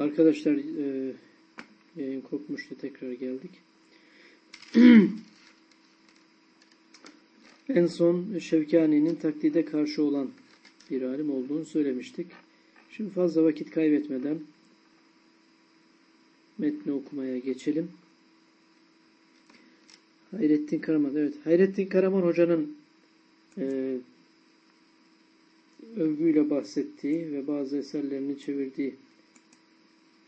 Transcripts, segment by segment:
Arkadaşlar e, yayın kopmuştu. Tekrar geldik. en son Şevkani'nin taklide karşı olan bir alim olduğunu söylemiştik. Şimdi fazla vakit kaybetmeden metni okumaya geçelim. Hayrettin Karaman. Evet. Hayrettin Karaman hocanın e, övgüyle bahsettiği ve bazı eserlerini çevirdiği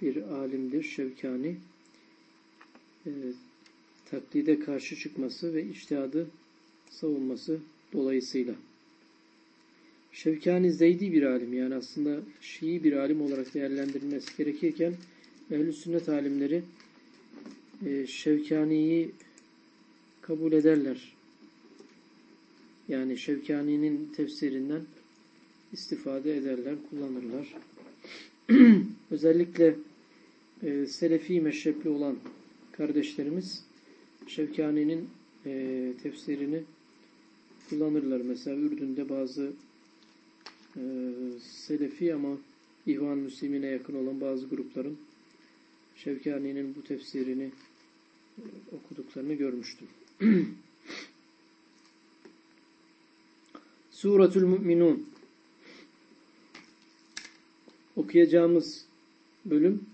bir alimdir Şevkani. E, taklide karşı çıkması ve içtihadı savunması dolayısıyla. Şevkani Zeydi bir alim yani aslında Şii bir alim olarak değerlendirilmesi gerekirken ehl Sünnet alimleri e, Şevkani'yi kabul ederler. Yani Şevkani'nin tefsirinden istifade ederler, kullanırlar. Özellikle e, Selefi meşrepli olan kardeşlerimiz Şevkani'nin e, tefsirini kullanırlar. Mesela Ürdün'de bazı e, Selefi ama İhvan Müslimine yakın olan bazı grupların Şevkani'nin bu tefsirini e, okuduklarını görmüştüm. Suratül Müminun okuyacağımız bölüm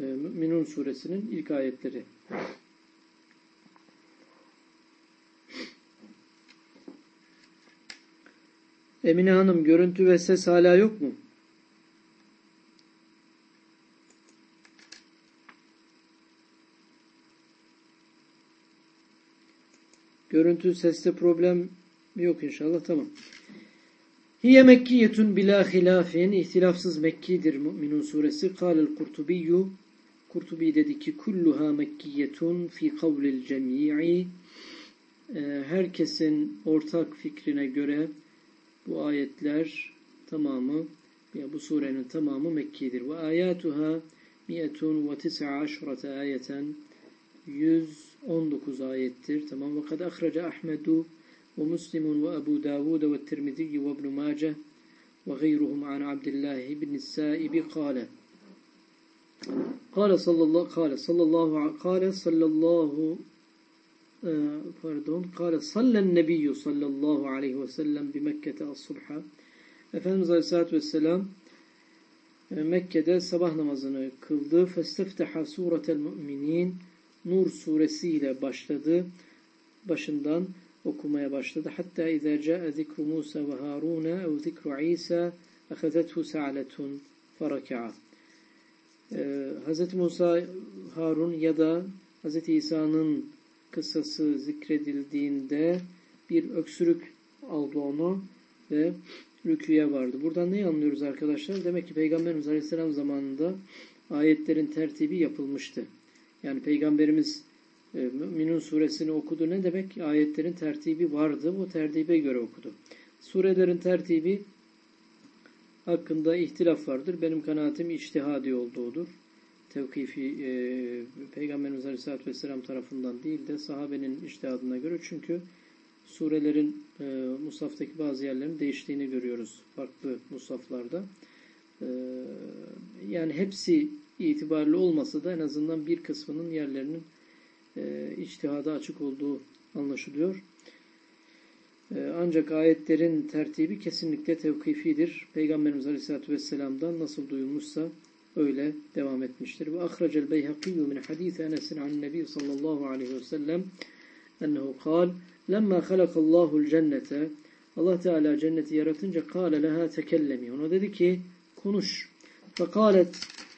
Müminun suresinin ilk ayetleri. Emine Hanım görüntü ve ses hala yok mu? Görüntü seste problem yok inşallah tamam. Hiye Mekkiyetun bila hilafin ihtilafsız Mekkidir Müminun suresi. Kâlel Kurtubiyyu Kurtubi dedi ki kulluha Mekkiyetun fi kavlil cemii ee, herkesin ortak fikrine göre bu ayetler tamamı ya bu surenin tamamı Mekki'dir. Ve ayatuha miyetun ve tis'a ayeten 119 ayettir. Tamam. Ve kad ahraca Ahmedu ve Müslimun ve Ebu Davud ve Tirmidhi ve İbn Mace ve gayruhum an Abdullah ibn Saibi kâle Kale sallallahu kale sallallahu kale sallallahu e, pardon kale sallen nebiyyü sallallahu aleyhi ve sellem bi Mekke'te as-subha Efendimiz Aleyhisselatü Vesselam e, Mekke'de sabah namazını kıldı. Festefteha suretel müminin Nur suresiyle başladı. Başından okumaya başladı. Hatta izâ câe zikru Musa ve Harûne ev zikru İsa ehezethu sa'letun feraka'at ee, Hz. Musa Harun ya da Hz. İsa'nın kıssası zikredildiğinde bir öksürük aldı onu ve rüküye vardı. Buradan ne anlıyoruz arkadaşlar? Demek ki Peygamberimiz Aleyhisselam zamanında ayetlerin tertibi yapılmıştı. Yani Peygamberimiz e, Müminun suresini okudu. Ne demek? Ayetlerin tertibi vardı. O tertibe göre okudu. Surelerin tertibi hakkında ihtilaf vardır. Benim kanaatim içtihadi olduğudur. Tevkifi e, Peygamberimiz Aleyhisselatü Vesselam tarafından değil de sahabenin içtihadına göre. Çünkü surelerin e, musaftaki bazı yerlerin değiştiğini görüyoruz farklı musaflarda. E, yani hepsi itibariyle olmasa da en azından bir kısmının yerlerinin e, içtihada açık olduğu anlaşılıyor. E, ancak ayetlerin tertibi kesinlikle tevkifidir. Peygamberimiz Aleyhisselatü Vesselam'dan nasıl duyulmuşsa öyle devam etmiştir. Ve ahracel beyhakiyyü min hadith Enes'in an nebi sallallahu aleyhi ve sellem ennehu kal lemma halakallahul cennete Allah Teala cenneti yaratınca kâle leha tekellemi. Ona dedi ki konuş. Fekalet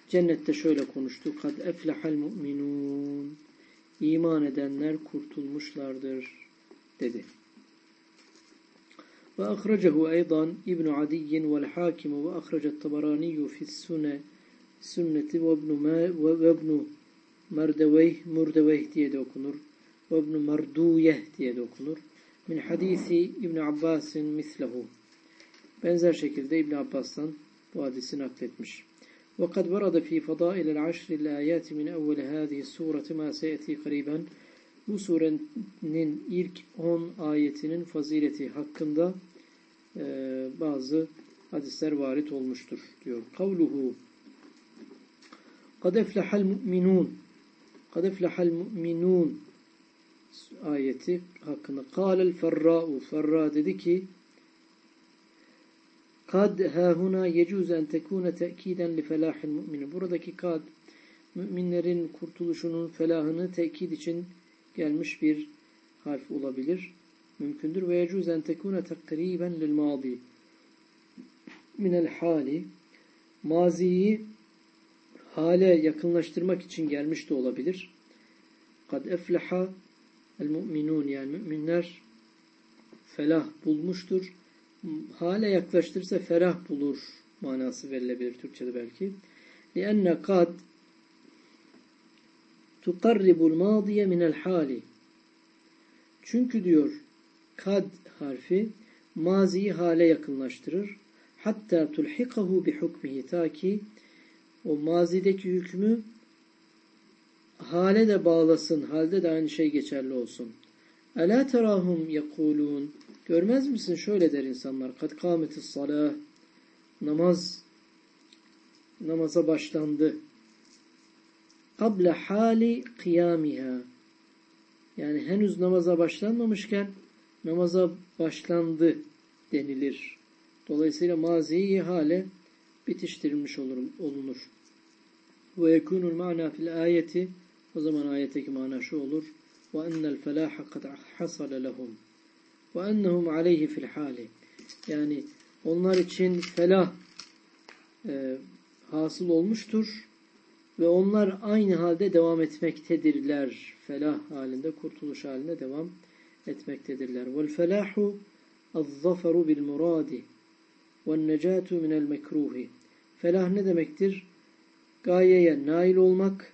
cennette şöyle konuştu. Kad eflehal mu'minun. İman edenler kurtulmuşlardır dedi. وأخرجه أيضا ابن عدي والحاكم وأخرج الطبراني في السنة سنة وابن, ما وابن مردويه مردويه diye وابن مردويه diye من حديث ابن عباس مثله Abbas'ın mislehu. Benzer şekilde İbn Abbas'tan bu hadisi nakletmiş. وقد ورد في فضائل العشر الآيات من أول هذه السورة ما سيأتي قريبا bu surenin ilk 10 ayetinin fazileti hakkında e, bazı hadisler varit olmuştur diyor. Kavluhu kad eflehal mu'minun. Kad eflehal mu'minun. ayeti hakkında. Kâlel ferra'u ferra dedi ki kad hâhuna yecûz en tekûne te'kiden li felâhil mu'minin. Buradaki kad müminlerin kurtuluşunun felahını tekit için gelmiş bir harf olabilir. Mümkündür. Ve yecuzen tekune takriben lil madi minel hali maziyi hale yakınlaştırmak için gelmiş de olabilir. Kad efleha el mu'minun yani müminler felah bulmuştur. Hale yaklaştırırsa ferah bulur manası verilebilir Türkçe'de belki. Lianne kad tukarribul madiye minel hali. Çünkü diyor kad harfi maziyi hale yakınlaştırır. Hatta tulhikahu bi hukmihi ta ki o mazideki hükmü hale de bağlasın, halde de aynı şey geçerli olsun. Ela terahum yekulun Görmez misin? Şöyle der insanlar. Kad kâmetis salah namaz namaza başlandı. Kable hali kıyamiha yani henüz namaza başlanmamışken namaza başlandı denilir. Dolayısıyla maziyi hale bitiştirilmiş olur, olunur. Ve yekunul ma'na fil ayeti o zaman ayetteki mana şu olur. Ve ennel felaha kad hasale lehum ve ennehum aleyhi yani onlar için felah e, hasıl olmuştur ve onlar aynı halde devam etmektedirler. Felah halinde, kurtuluş halinde devam etmektedirler. Vel felahu az-zaferu bil muradi ve necatu minel mekruhi. Felah ne demektir? Gayeye nail olmak,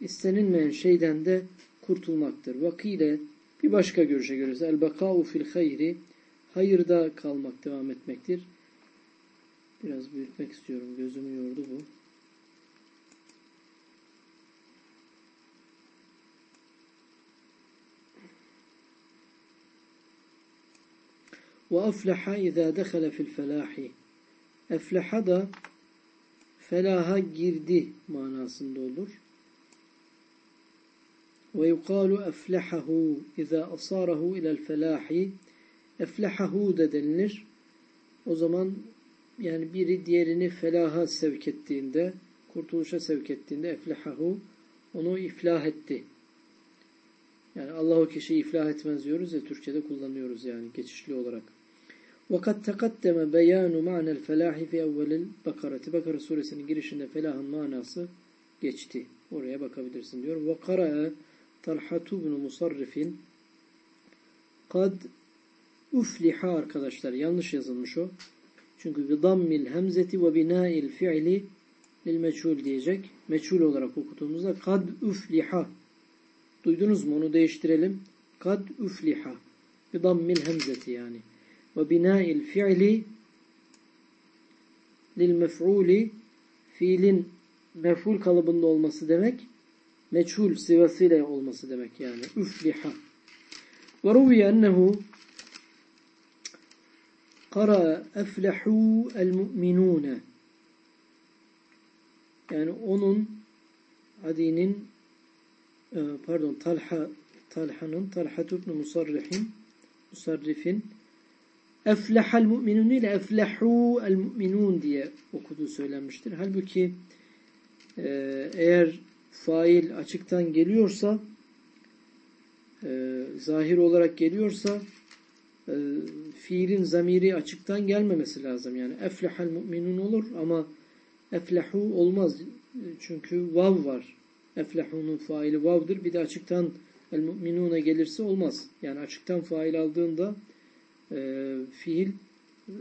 istenilmeyen şeyden de kurtulmaktır. Vakile bir başka görüşe göre el bekâ'u fil hayri hayırda kalmak devam etmektir. Biraz büyütmek istiyorum. Gözümü yordu bu. Ve afleha izâ dehele fil felâhi. Efleha da felaha girdi manasında olur. Ve yukalu eflehahu izâ asarahu ilel felâhi. Eflehahu da denilir. O zaman yani biri diğerini felaha sevk ettiğinde, kurtuluşa sevk ettiğinde eflehahu onu iflah etti. Yani Allah o kişiyi iflah etmez diyoruz ya Türkçe'de kullanıyoruz yani geçişli olarak. وَقَدْ تَقَدَّمَ بَيَانُ مَعْنَ الْفَلَاحِ فِي اَوَّلِ الْبَقَرَةِ Bakara suresinin girişinde felahın manası geçti. Oraya bakabilirsin diyor. وَقَرَأَ Talhatu bin Musarrif'in kad ufliha arkadaşlar yanlış yazılmış o. Çünkü bi dammil hemzeti ve bina'il fi'li lil meçhul diyecek. Meçhul olarak okuduğumuzda kad ufliha. Duydunuz mu? Onu değiştirelim. Kad ufliha. Bi dammil hemzeti yani. Ve bina'il fi'li lil mef'uli fiilin mef'ul kalıbında olması demek meçhul sıvasıyla olması demek yani. Üfliha. Ve ruviye ennehu kara eflehu yani onun Adi'nin e, pardon Talha Talha'nın Talha ibn Musarrif'in Musarrif'in eflehal mu'minun ile eflehu el mu'minun diye okuduğu söylenmiştir. Halbuki e, eğer fail açıktan geliyorsa e, zahir olarak geliyorsa e, fiilin zamiri açıktan gelmemesi lazım. Yani eflehal mu'minun olur ama eflehu olmaz. Çünkü vav var. Eflehunun faili vavdır. Bir de açıktan el mu'minuna gelirse olmaz. Yani açıktan fail aldığında e, fiil e,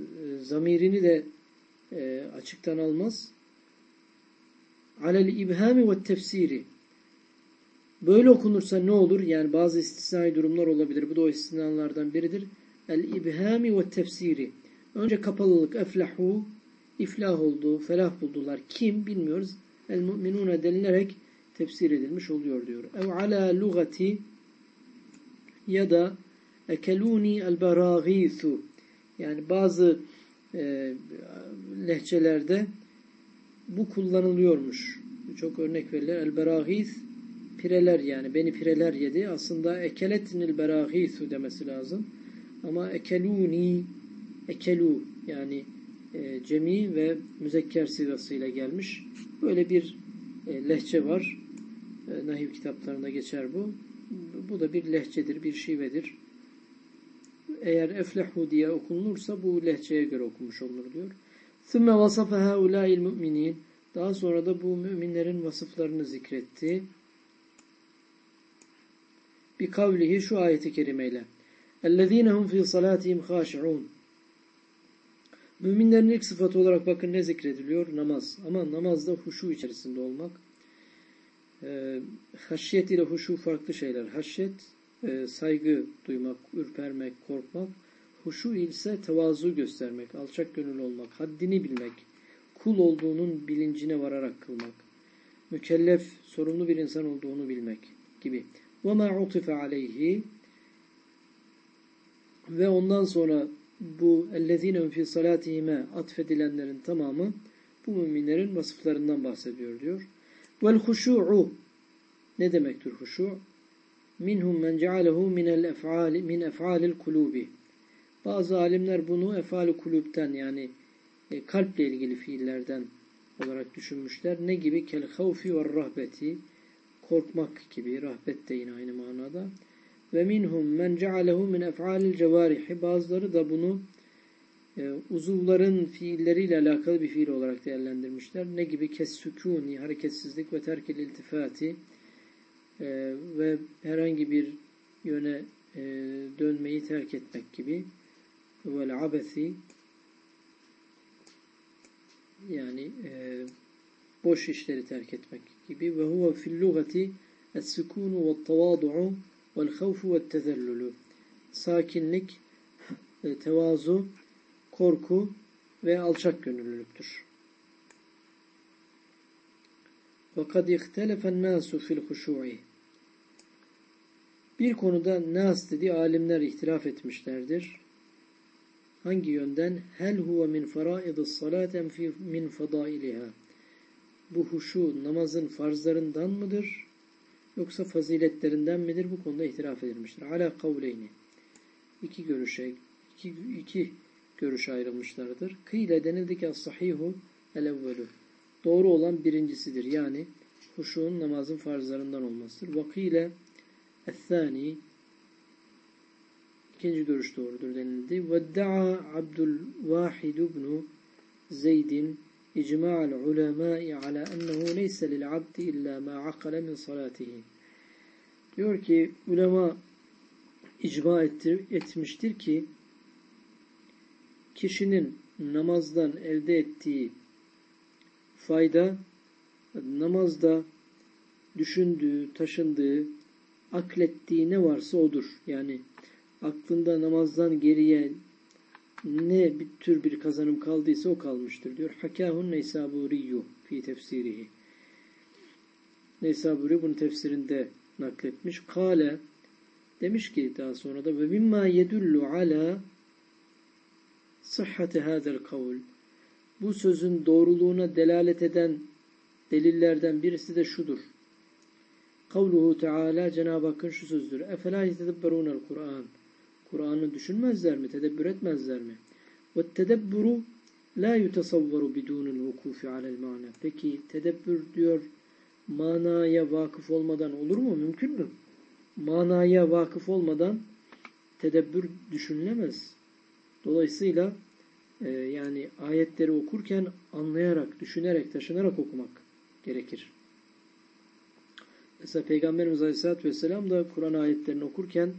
zamirini de e, açıktan almaz alel ibhami ve tefsiri. Böyle okunursa ne olur? Yani bazı istisnai durumlar olabilir. Bu da o istisnalardan biridir. El ibhami ve tefsiri. Önce kapalılık eflahu iflah oldu, felah buldular. Kim bilmiyoruz. El mu'minune denilerek tefsir edilmiş oluyor diyor. Ev ala lugati ya da ekeluni el baragithu yani bazı e, lehçelerde bu kullanılıyormuş. çok örnek verilir. El berahis pireler yani beni pireler yedi. Aslında ekeletnil berahisu demesi lazım. Ama ekeluni ekelu yani e, cemi ve müzekker sigasıyla gelmiş. Böyle bir e, lehçe var. E, nahiv kitaplarında geçer bu. Bu da bir lehçedir, bir şivedir Eğer eflehu diye okunursa bu lehçeye göre okunmuş olur diyor. ثُمَّ وَصَفَ هَاُولَٰئِ الْمُؤْمِنِينَ Daha sonra da bu müminlerin vasıflarını zikretti. Bir kavlihi şu ayeti kerimeyle. اَلَّذ۪ينَ هُمْ ف۪ي صَلَاتِهِمْ خَاشِعُونَ Müminlerin ilk sıfatı olarak bakın ne zikrediliyor? Namaz. Ama namazda huşu içerisinde olmak. E, haşyet ile huşu farklı şeyler. Haşyet e, saygı duymak, ürpermek, korkmak. Huşu ise tevazu göstermek, alçak gönüllü olmak, haddini bilmek, kul olduğunun bilincine vararak kılmak, mükellef, sorumlu bir insan olduğunu bilmek gibi. وَمَا عُطِفَ عَلَيْهِ Ve ondan sonra bu اَلَّذ۪ينَ فِي صَلَاتِهِمَا atfedilenlerin tamamı bu müminlerin vasıflarından bahsediyor diyor. وَالْخُشُوعُ Ne demektir huşu? Minhum men cealehu minel ef'ali min ef'alil kulubi. Bazı alimler bunu ef'al kulüpten yani e, kalple ilgili fiillerden olarak düşünmüşler. Ne gibi? Kel havfi ve rahbeti korkmak gibi. Rahbet de yine aynı manada. Ve minhum men cealehu min ef'alil cevarihi. Bazıları da bunu e, uzuvların fiilleriyle alakalı bir fiil olarak değerlendirmişler. Ne gibi? Kes sükuni, hareketsizlik ve terkil iltifati e, ve herhangi bir yöne e, dönmeyi terk etmek gibi. Vel abesi yani e, boş işleri terk etmek gibi. Ve huve fil lugati es-sukunu ve tavadu'u vel havfu ve tezellülü. Sakinlik, e, tevazu, korku ve alçak gönüllülüktür. وَقَدْ اِخْتَلَفَ النَّاسُ فِي الْخُشُوعِ Bir konuda nas dediği alimler ihtilaf etmişlerdir. Hangi yönden? Hel huve min faraidus salaten fi min fadailiha. Bu huşu namazın farzlarından mıdır? Yoksa faziletlerinden midir? Bu konuda ihtilaf edilmiştir. Ala kavleyni. İki görüşe, iki, iki görüş ayrılmışlardır. Kıyle denildi ki as-sahihu el-evvelu. Doğru olan birincisidir. Yani huşuğun namazın farzlarından olmasıdır. Vakile el-thani ikinci görüş doğrudur denildi. Vedda'a Abdülvahid ibn Zeydin icma'al ulemâ'i ala ennehu neyse lil abdi illa ma akale min salatihi. Diyor ki ulema icma ettir, etmiştir ki kişinin namazdan elde ettiği fayda namazda düşündüğü, taşındığı, aklettiği ne varsa odur. Yani aklında namazdan geriye ne bir tür bir kazanım kaldıysa o kalmıştır diyor. Hakahun Neysaburiyu fi tefsirihi. Neysaburi bunu tefsirinde nakletmiş. Kale demiş ki daha sonra da ve mimma yedullu ala sıhhati hadel kavl bu sözün doğruluğuna delalet eden delillerden birisi de şudur. Kavluhu Teala Cenab-ı Hakk'ın şu sözdür. Efela yetedebberûnel Kur'an. Kur'an'ı düşünmezler mi? Tedebbür etmezler mi? Ve tedebburu la yutasavvaru bidûnil vukufi alel mana. Peki tedebbür diyor manaya vakıf olmadan olur mu? Mümkün mü? Manaya vakıf olmadan tedebbür düşünülemez. Dolayısıyla e, yani ayetleri okurken anlayarak, düşünerek, taşınarak okumak gerekir. Mesela Peygamberimiz Aleyhisselatü Vesselam da Kur'an ayetlerini okurken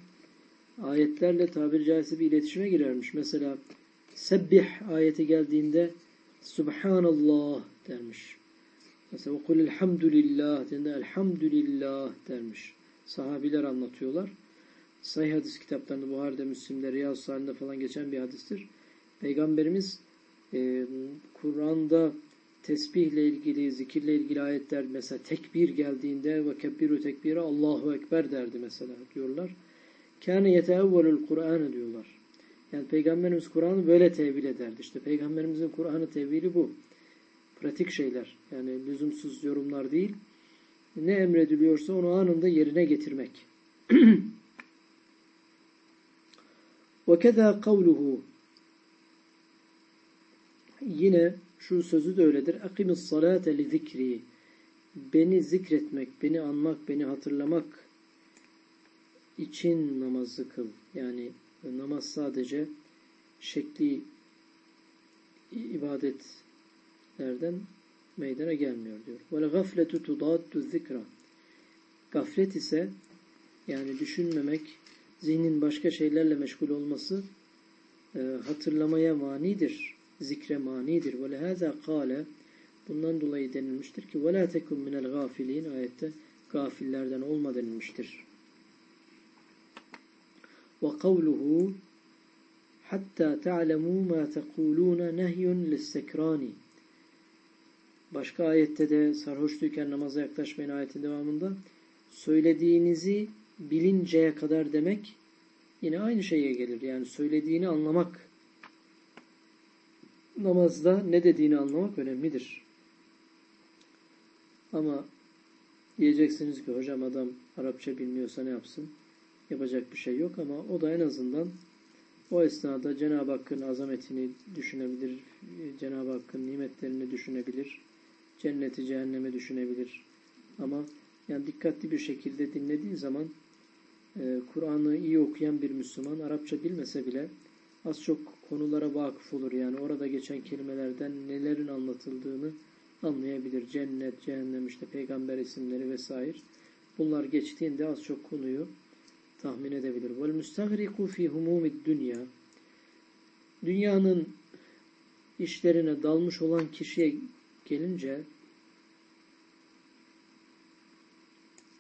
ayetlerle tabiri caizse bir iletişime girermiş. Mesela Sebbih ayeti geldiğinde Subhanallah dermiş. Mesela okul elhamdülillah dediğinde elhamdülillah dermiş. Sahabiler anlatıyorlar. Sahih hadis kitaplarında Buhari'de, Müslim'de, Riyaz Salih'inde falan geçen bir hadistir. Peygamberimiz e, Kur'an'da tesbihle ilgili, zikirle ilgili ayetler mesela tekbir geldiğinde ve kebbiru tekbire Allahu Ekber derdi mesela diyorlar. Kâne yeteevvelül Kur'an'ı diyorlar. Yani Peygamberimiz Kur'an'ı böyle tevil ederdi. İşte Peygamberimizin Kur'an'ı tevili bu. Pratik şeyler. Yani lüzumsuz yorumlar değil. Ne emrediliyorsa onu anında yerine getirmek. وَكَذَا قَوْلُهُ yine şu sözü de öyledir. Akimis salate li zikri. Beni zikretmek, beni anmak, beni hatırlamak için namazı kıl. Yani namaz sadece şekli ibadetlerden meydana gelmiyor diyor. Ve gafletu tudaddu zikra. Gaflet ise yani düşünmemek, zihnin başka şeylerle meşgul olması e, hatırlamaya manidir zikre manidir. Ve lehaza kâle bundan dolayı denilmiştir ki ve la tekun minel gafilin ayette gafillerden olma denilmiştir. Ve kavluhu hatta ta'lemu ma tekuluna nehyun lissekrani Başka ayette de sarhoşluyken namaza yaklaşmayın ayetin devamında söylediğinizi bilinceye kadar demek yine aynı şeye gelir. Yani söylediğini anlamak namazda ne dediğini anlamak önemlidir. Ama diyeceksiniz ki hocam adam Arapça bilmiyorsa ne yapsın? Yapacak bir şey yok ama o da en azından o esnada Cenab-ı Hakk'ın azametini düşünebilir, Cenab-ı Hakk'ın nimetlerini düşünebilir, cenneti cehennemi düşünebilir. Ama yani dikkatli bir şekilde dinlediği zaman e, Kur'an'ı iyi okuyan bir Müslüman Arapça bilmese bile az çok konulara vakıf olur. Yani orada geçen kelimelerden nelerin anlatıldığını anlayabilir. Cennet, cehennem, işte peygamber isimleri vesaire. Bunlar geçtiğinde az çok konuyu tahmin edebilir. Vel müstagriku fi humumid dünya dünyanın işlerine dalmış olan kişiye gelince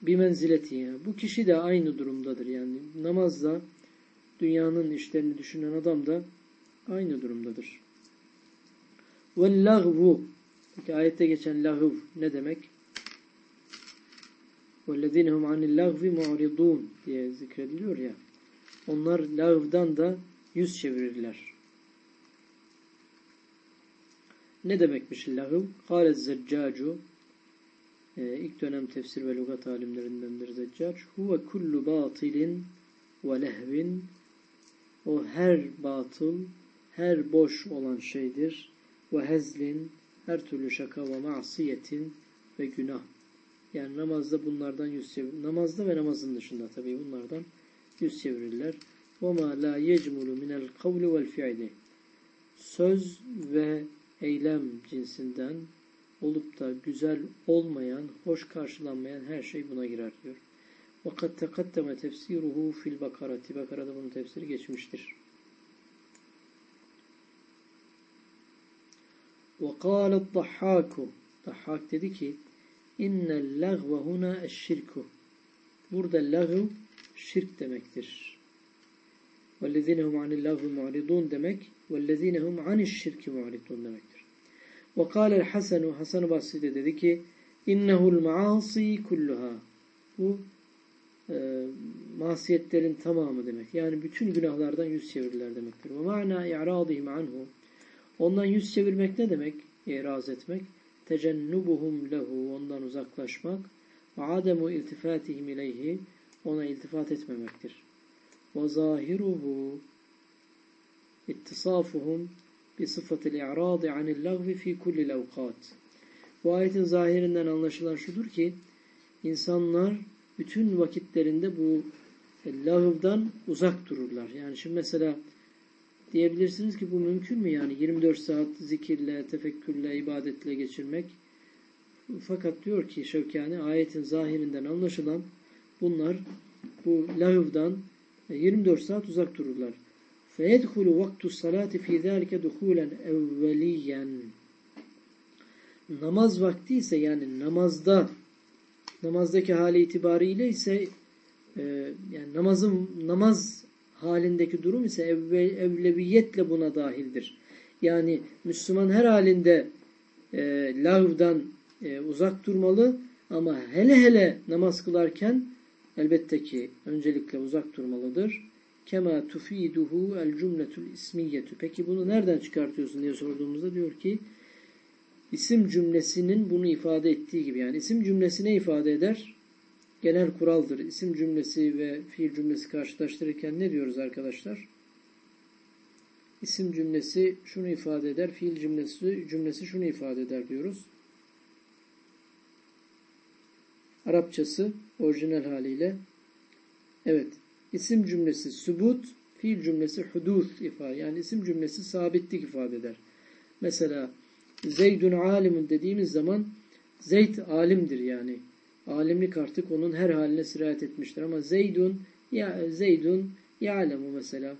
bir menzileti yani. Bu kişi de aynı durumdadır yani. Namazda dünyanın işlerini düşünen adam da aynı durumdadır. Ve lagvu Peki ayette geçen lagv ne demek? وَالَّذ۪ينَ هُمْ عَنِ اللَّغْوِ مُعْرِضُونَ diye zikrediliyor ya. Onlar lagvdan da yüz çevirirler. Ne demekmiş lagv? قَالَ الزَّجَّاجُ ee, ilk dönem tefsir ve lügat alimlerindendir Zeccac. Huve kullu batilin ve lehvin o her batıl, her boş olan şeydir. Ve hezlin her türlü şaka ve masiyetin ve günah. Yani namazda bunlardan yüz çevir. Namazda ve namazın dışında tabii bunlardan yüz çevirirler. وَمَا لَا يَجْمُلُ مِنَ الْقَوْلِ وَالْفِعْلِ Söz ve eylem cinsinden olup da güzel olmayan, hoş karşılanmayan her şey buna girer diyor. وَقَدْ تَقَدَّمَ تَفْسِيرُهُ fil bakarati. Bakarada bunun tefsiri geçmiştir. وَقَالَ الضَّحَّاكُ Dahhak dedi ki اِنَّ اللَّغْوَ هُنَا الشِّرْكُ Burada lagv şirk demektir. وَالَّذِينَ هُمْ عَنِ اللَّغْوِ مُعْرِضُونَ demek وَالَّذِينَ هُمْ عَنِ الشِّرْكِ مُعْرِضُونَ demektir. وقال الحسن Hasan Basri de dedi ki innehul maasi kulluha bu e, masiyetlerin tamamı demek. Yani bütün günahlardan yüz çevirirler demektir. Ve ma'na i'radihim anhu ondan yüz çevirmek ne demek? İraz etmek. Tecennubuhum lehu ondan uzaklaşmak ve ademu iltifatihim ileyhi ona iltifat etmemektir. Ve zahiruhu ittisafuhum bi sıfatil i'radi anil lagvi fi kulli levkat. Bu ayetin zahirinden anlaşılan şudur ki insanlar bütün vakitlerinde bu lağvdan uzak dururlar. Yani şimdi mesela diyebilirsiniz ki bu mümkün mü yani 24 saat zikirle, tefekkürle, ibadetle geçirmek? Fakat diyor ki Şevkani ayetin zahirinden anlaşılan bunlar bu lağvdan 24 saat uzak dururlar. فَيَدْخُلُ وَقْتُ الصَّلَاةِ فِي ذَٰلِكَ دُخُولًا اَوَّلِيًّا Namaz vakti ise yani namazda namazdaki hali itibariyle ise e, yani namazın namaz halindeki durum ise evve, evleviyetle buna dahildir. Yani Müslüman her halinde e, lağvdan e, uzak durmalı ama hele hele namaz kılarken elbette ki öncelikle uzak durmalıdır. Kema tufiduhu el cümletul ismiyetu. Peki bunu nereden çıkartıyorsun diye sorduğumuzda diyor ki isim cümlesinin bunu ifade ettiği gibi yani isim cümlesine ifade eder? Genel kuraldır. İsim cümlesi ve fiil cümlesi karşılaştırırken ne diyoruz arkadaşlar? İsim cümlesi şunu ifade eder, fiil cümlesi cümlesi şunu ifade eder diyoruz. Arapçası orijinal haliyle evet isim cümlesi sübut, fiil cümlesi hudus ifade. Yani isim cümlesi sabitlik ifade eder. Mesela Zeydun alimun dediğimiz zaman Zeyd alimdir yani. Alimlik artık onun her haline sirayet etmiştir. Ama Zeydun ya Zeydun ya'lemu mesela.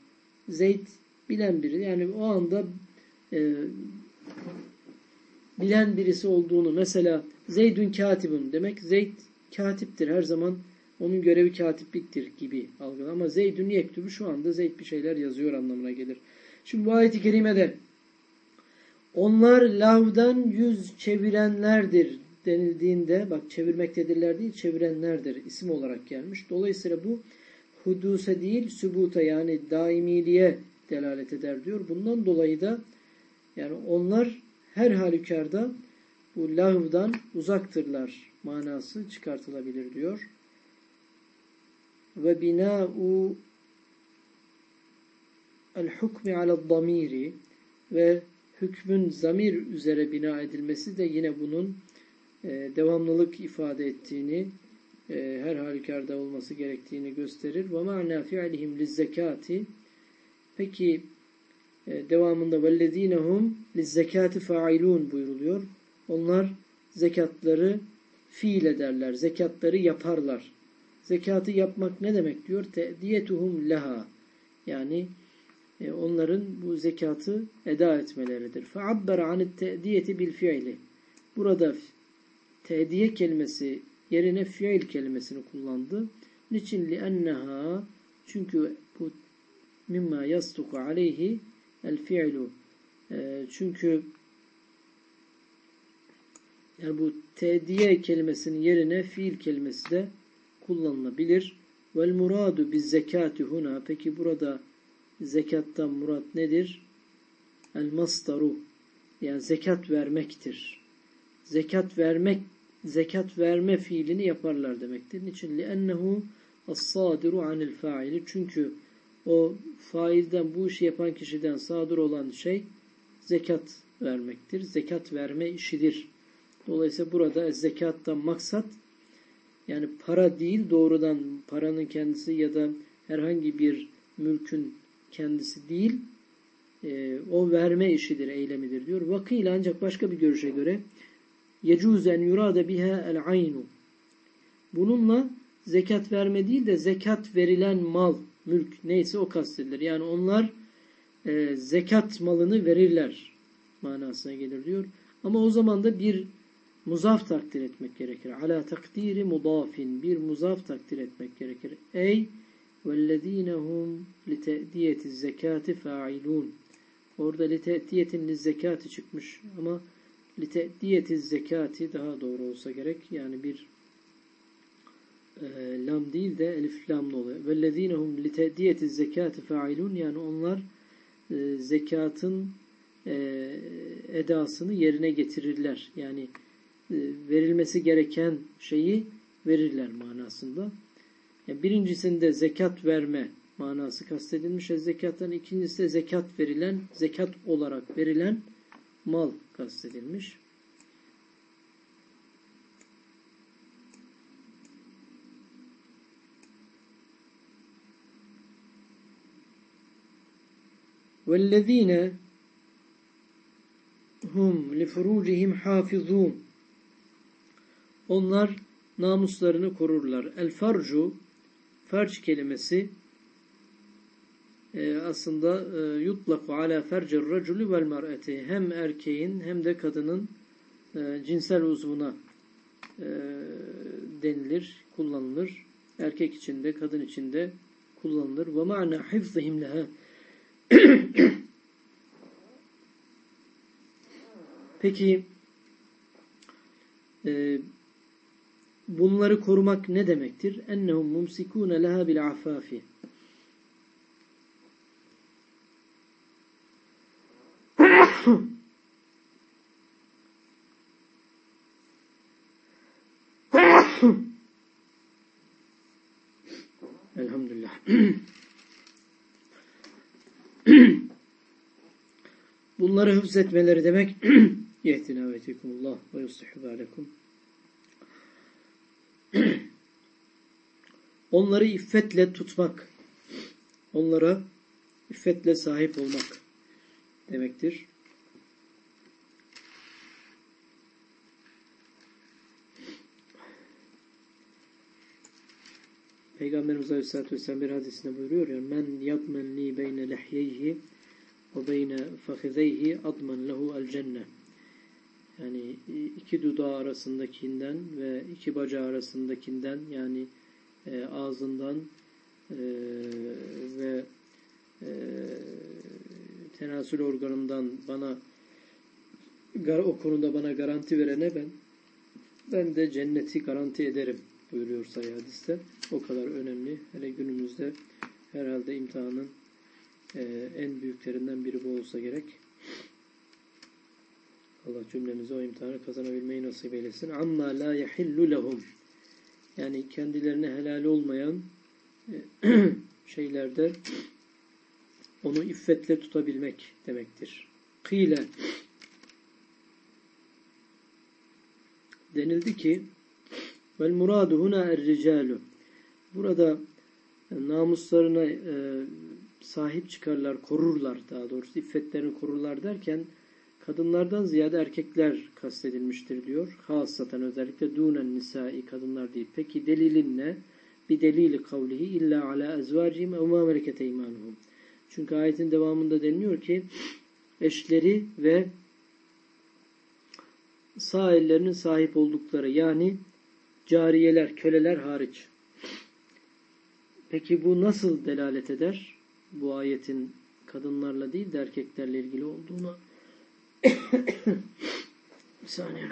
Zeyd bilen biri. Yani o anda e, bilen birisi olduğunu mesela Zeydun katibun demek Zeyd katiptir. Her zaman onun görevi katipliktir gibi algılar. Ama Zeydun yektubu şu anda Zeyd bir şeyler yazıyor anlamına gelir. Şimdi bu ayet-i kerimede onlar lavdan yüz çevirenlerdir denildiğinde bak çevirmektedirler değil çevirenlerdir isim olarak gelmiş. Dolayısıyla bu huduse değil sübuta yani daimiliğe delalet eder diyor. Bundan dolayı da yani onlar her halükarda bu lahvdan uzaktırlar manası çıkartılabilir diyor. Ve bina'u el hukmi ala damiri ve hükmün zamir üzere bina edilmesi de yine bunun devamlılık ifade ettiğini e, her halükarda olması gerektiğini gösterir. Ve ma'na fi'lihim lizzekati peki e, devamında vellezinehum lizzekati failun buyuruluyor. Onlar zekatları fiil ederler. Zekatları yaparlar. Zekatı yapmak ne demek diyor? Te'diyetuhum leha. Yani e, onların bu zekatı eda etmeleridir. فَعَبَّرَ عَنِ التَّأْدِيَةِ بِالْفِعْلِ Burada te'diye kelimesi yerine fiil kelimesini kullandı. Niçin? لِأَنَّهَا Çünkü bu mimma yastuku aleyhi el fi'lu e, çünkü yani bu tediye kelimesinin yerine fiil kelimesi de kullanılabilir. Vel muradu biz zekati huna. Peki burada zekattan murat nedir? El masdaru. Yani zekat vermektir. Zekat vermek, zekat verme fiilini yaparlar demektir. Niçin? لِأَنَّهُ الصَّادِرُ عَنِ الْفَاعِلِ Çünkü o faizden bu işi yapan kişiden sadır olan şey zekat vermektir. Zekat verme işidir. Dolayısıyla burada zekattan maksat yani para değil doğrudan paranın kendisi ya da herhangi bir mülkün kendisi değil e, o verme işidir, eylemidir diyor. Vakıyla ancak başka bir görüşe göre yecuzen yurade biha el aynu bununla zekat verme değil de zekat verilen mal, mülk neyse o kastedilir. Yani onlar e, zekat malını verirler manasına gelir diyor. Ama o zaman da bir muzaf takdir etmek gerekir. Ala takdiri mudafin. Bir muzaf takdir etmek gerekir. Ey وَالَّذ۪ينَ هُمْ لِتَأْدِيَةِ الزَّكَاتِ فَاعِلُونَ Orada لِتَأْدِيَةٍ zekati çıkmış ama Lite'diyeti zekati daha doğru olsa gerek. Yani bir e, lam değil de elif lamlı oluyor. Vellezinehum lite'diyeti zekati failun yani onlar e, zekatın e, edasını yerine getirirler. Yani e, verilmesi gereken şeyi verirler manasında. Yani birincisinde zekat verme manası kastedilmiş. E, zekattan ikincisi de zekat verilen, zekat olarak verilen mal kastedilmiş. وَالَّذ۪ينَ hum li furucihim hafizun. Onlar namuslarını korurlar. El farcu farç kelimesi e, aslında e, yutlaku ala fercir raculi vel mer'eti hem erkeğin hem de kadının e, cinsel uzvuna e, denilir, kullanılır. Erkek içinde, kadın içinde kullanılır. Ve ma'na hifzihim leha Peki e, bunları korumak ne demektir? Ennehum mumsikûne leha bil afafi. Elhamdülillah. Bunları hıfzetmeleri demek yehdina ve tekumullah ve yuslihü alekum. Onları iffetle tutmak, onlara iffetle sahip olmak demektir. Peygamberimiz Aleyhisselatü Vesselam bir hadisinde buyuruyor ya men yadmen li beyne lehyeyhi ve beyne fahideyhi adman lehu el cenne yani iki dudağı arasındakinden ve iki bacağı arasındakinden yani e, ağzından e, ve e, tenasül organından bana o konuda bana garanti verene ben ben de cenneti garanti ederim buyuruyor sayı hadiste. O kadar önemli. Hele günümüzde herhalde imtihanın e, en büyüklerinden biri bu olsa gerek. Allah cümlemize o imtihanı kazanabilmeyi nasip eylesin. Amma la yahillu lehum. Yani kendilerine helal olmayan e, şeylerde onu iffetle tutabilmek demektir. Kıyle denildi ki vel muradu huna er burada namuslarına e, sahip çıkarlar, korurlar daha doğrusu iffetlerini korurlar derken kadınlardan ziyade erkekler kastedilmiştir diyor. Hasaten özellikle dunen nisai kadınlar değil. Peki delilin ne? Bir delili kavlihi illa ala ezvacihim ev ma melekete imanuhum. Çünkü ayetin devamında deniliyor ki eşleri ve sağ sahip oldukları yani cariyeler, köleler hariç. Peki bu nasıl delalet eder? Bu ayetin kadınlarla değil de erkeklerle ilgili olduğunu bir saniye.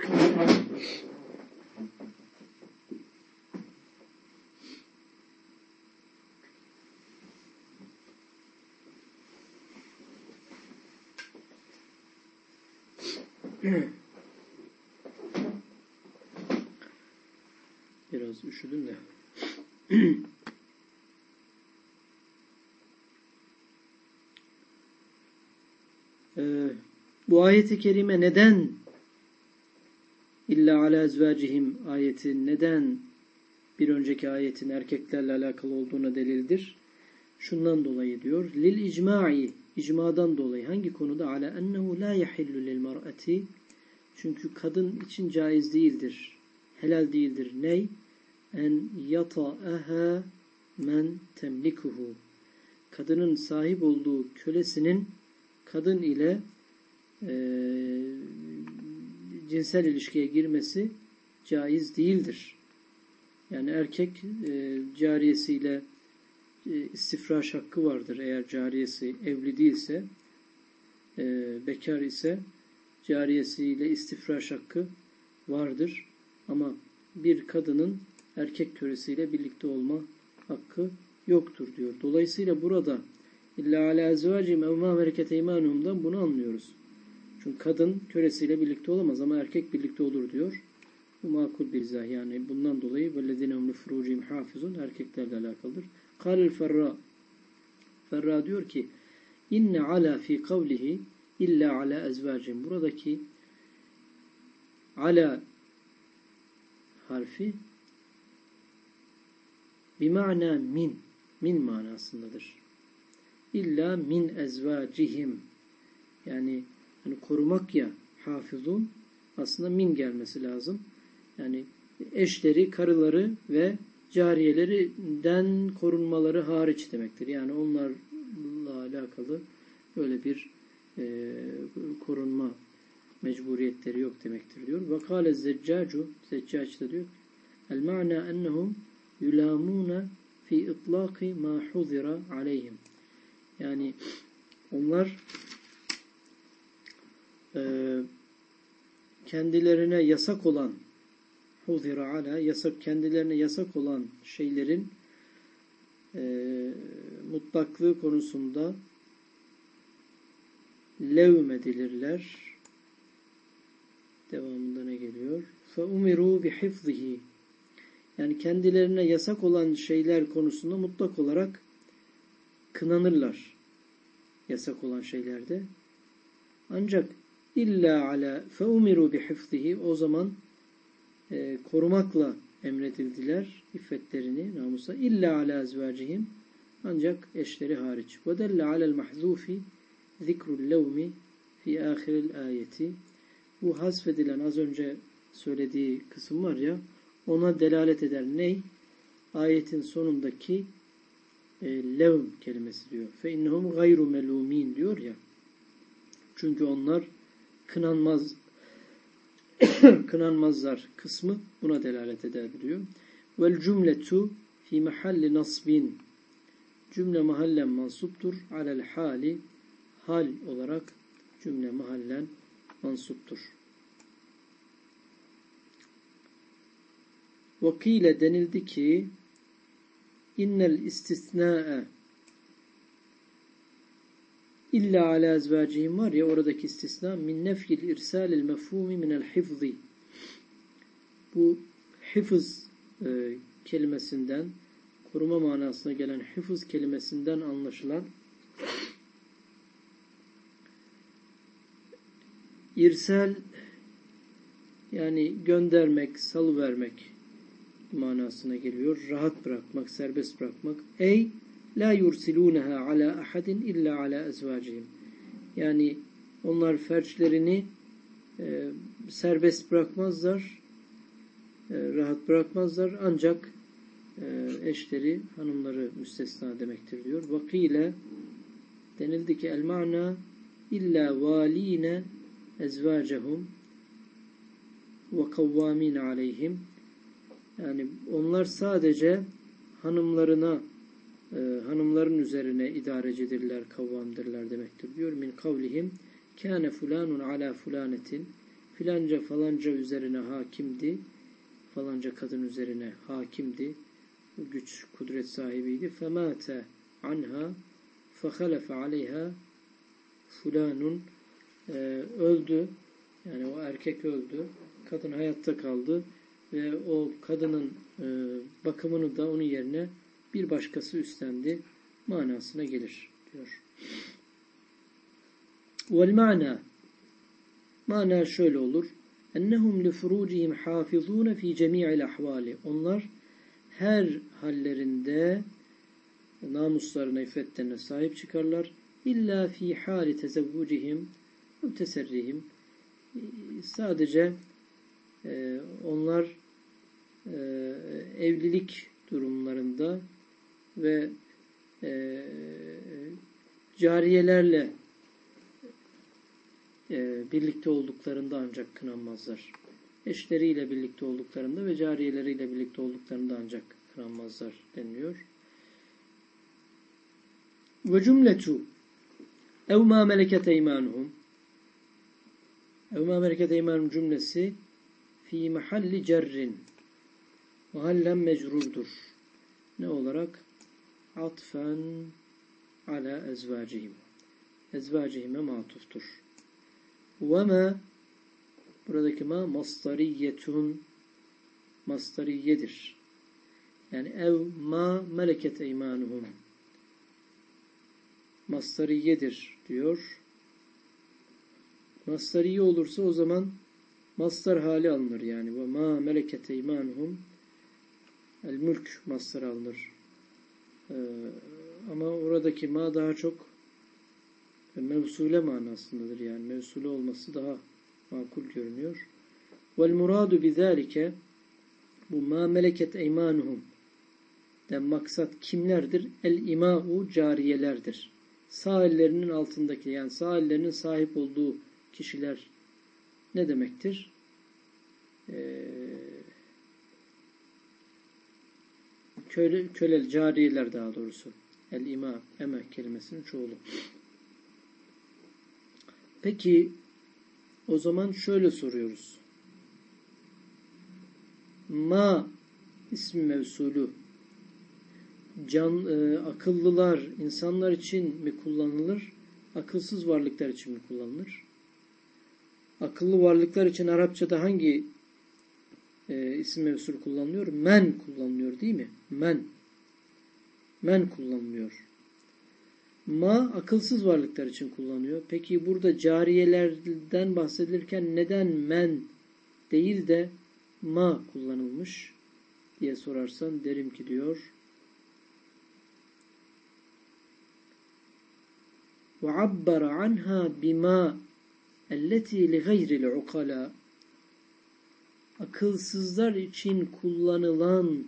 Biraz üşüdüm de. ee, bu ayeti kerime neden illa ala ezvacihim ayeti neden bir önceki ayetin erkeklerle alakalı olduğuna delildir? Şundan dolayı diyor. Lil icma'i icmadan dolayı hangi konuda ala ennehu la yahillu lil mar'ati çünkü kadın için caiz değildir. Helal değildir. Ney? En yata'aha men temlikuhu. Kadının sahip olduğu kölesinin kadın ile e, cinsel ilişkiye girmesi caiz değildir. Yani erkek e, cariyesiyle e, istifraş hakkı vardır. Eğer cariyesi evli değilse, e, bekar ise cariyesiyle istifraş hakkı vardır. Ama bir kadının erkek kölesiyle birlikte olma hakkı yoktur diyor. Dolayısıyla burada illa ala ezvacim ev ma mereket eymanuhum'dan bunu anlıyoruz. Çünkü kadın kölesiyle birlikte olamaz ama erkek birlikte olur diyor. Bu makul bir izah yani bundan dolayı وَالَّذِينَ هُمْ لِفْرُوجِهِمْ حَافِظُونَ erkeklerle alakalıdır. قال الفراء Ferra diyor ki inne ala fi kavlihi illa ala ezvacim. Buradaki ala harfi bima'na min min manasındadır. İlla min ezvacihim yani hani korumak ya hafizun aslında min gelmesi lazım. Yani eşleri, karıları ve cariyelerinden korunmaları hariç demektir. Yani onlarla alakalı böyle bir e, korunma mecburiyetleri yok demektir diyor. Ve kâle zeccacu, zeccac da diyor, el ma'na ennehum yulamuna fi itlaqi ma huzira aleyhim. Yani onlar e, kendilerine yasak olan huzira ala yasak kendilerine yasak olan şeylerin e, mutlaklığı konusunda levmedilirler. Devamında ne geliyor? فَاُمِرُوا بِحِفْظِهِ yani kendilerine yasak olan şeyler konusunda mutlak olarak kınanırlar. Yasak olan şeylerde. Ancak illa ala fe umiru bihifzihi o zaman e, korumakla emredildiler iffetlerini namusa illa ala azvacihim ancak eşleri hariç. Ve delle alel mahzufi zikrul levmi fi ahiril ayeti. Bu hasfedilen az önce söylediği kısım var ya ona delalet eder. Ney? Ayetin sonundaki e, levm kelimesi diyor. Fe innehum gayru melumin diyor ya. Çünkü onlar kınanmaz kınanmazlar kısmı buna delalet eder diyor. Vel cümletu fi mahalli nasbin cümle mahallen mansuptur alel hali hal olarak cümle mahallen mansuptur. Vakile denildi ki innel istisna'e illa ala ezvacihim var ya oradaki istisna min nefyil irsalil mefhumi minel hifzi bu hifız e, kelimesinden koruma manasına gelen hifız kelimesinden anlaşılan irsal yani göndermek, salıvermek manasına geliyor. Rahat bırakmak, serbest bırakmak. Ey la yursilunaha ala ahadin illa ala ezvacihim. Yani onlar ferçlerini e, serbest bırakmazlar, e, rahat bırakmazlar ancak e, eşleri, hanımları müstesna demektir diyor. Vakile denildi ki el mana illa valine ezvacehum ve kavvamin aleyhim yani onlar sadece hanımlarına e, hanımların üzerine idarecidirler, kavvamdırlar demektir diyor. Min kavlihim kâne fulanun ala fulanetin filanca falanca üzerine hakimdi. Falanca kadın üzerine hakimdi. Güç, kudret sahibiydi. Femâte anha fehalefe aleyha fulanun e, öldü. Yani o erkek öldü. Kadın hayatta kaldı ve o kadının e, bakımını da onun yerine bir başkası üstlendi manasına gelir diyor. Vel mana mana şöyle olur. Ennehum li furucihim hafizun fi cemi'il ahvali. Onlar her hallerinde namuslarına, iffetlerine sahip çıkarlar. İlla fi hali tezevvucihim ve teserrihim. Sadece e, onlar e, evlilik durumlarında ve e, cariyelerle e, birlikte olduklarında ancak kınanmazlar. Eşleriyle birlikte olduklarında ve cariyeleriyle birlikte olduklarında ancak kınanmazlar deniliyor. Ve cümletu ev ma meleket eymanuhum ev ma meleket eymanuhum cümlesi fi mahalli cerrin mahallen mecrurdur. Ne olarak? Atfen ala ezvacihim. Ezvacihime matuftur. Ve ma buradaki ma mastariyetun mastariyedir. Yani ev ma meleket eymanuhum mastariyedir diyor. Mastariye olursa o zaman mastar hali alınır yani. Ve ma meleket eymanuhum el mülk mastar alınır. Ee, ama oradaki ma daha çok mevsule manasındadır yani. Mevsule olması daha makul görünüyor. Vel muradu bizalike bu ma meleket eymanuhum den maksat kimlerdir? El ima'u cariyelerdir. Sağ ellerinin altındaki yani sağ ellerinin sahip olduğu kişiler ne demektir? Ee, köle, köle cariyeler daha doğrusu. El ima, eme kelimesinin çoğulu. Peki o zaman şöyle soruyoruz. Ma ismi mevsulü can e, akıllılar insanlar için mi kullanılır? Akılsız varlıklar için mi kullanılır? Akıllı varlıklar için Arapçada hangi e, isim mevsul kullanılıyor? Men kullanılıyor değil mi? Men. Men kullanılıyor. Ma akılsız varlıklar için kullanıyor. Peki burada cariyelerden bahsedilirken neden men değil de ma kullanılmış diye sorarsan derim ki diyor وعبر عنها بما التي لغير العقلاء akılsızlar için kullanılan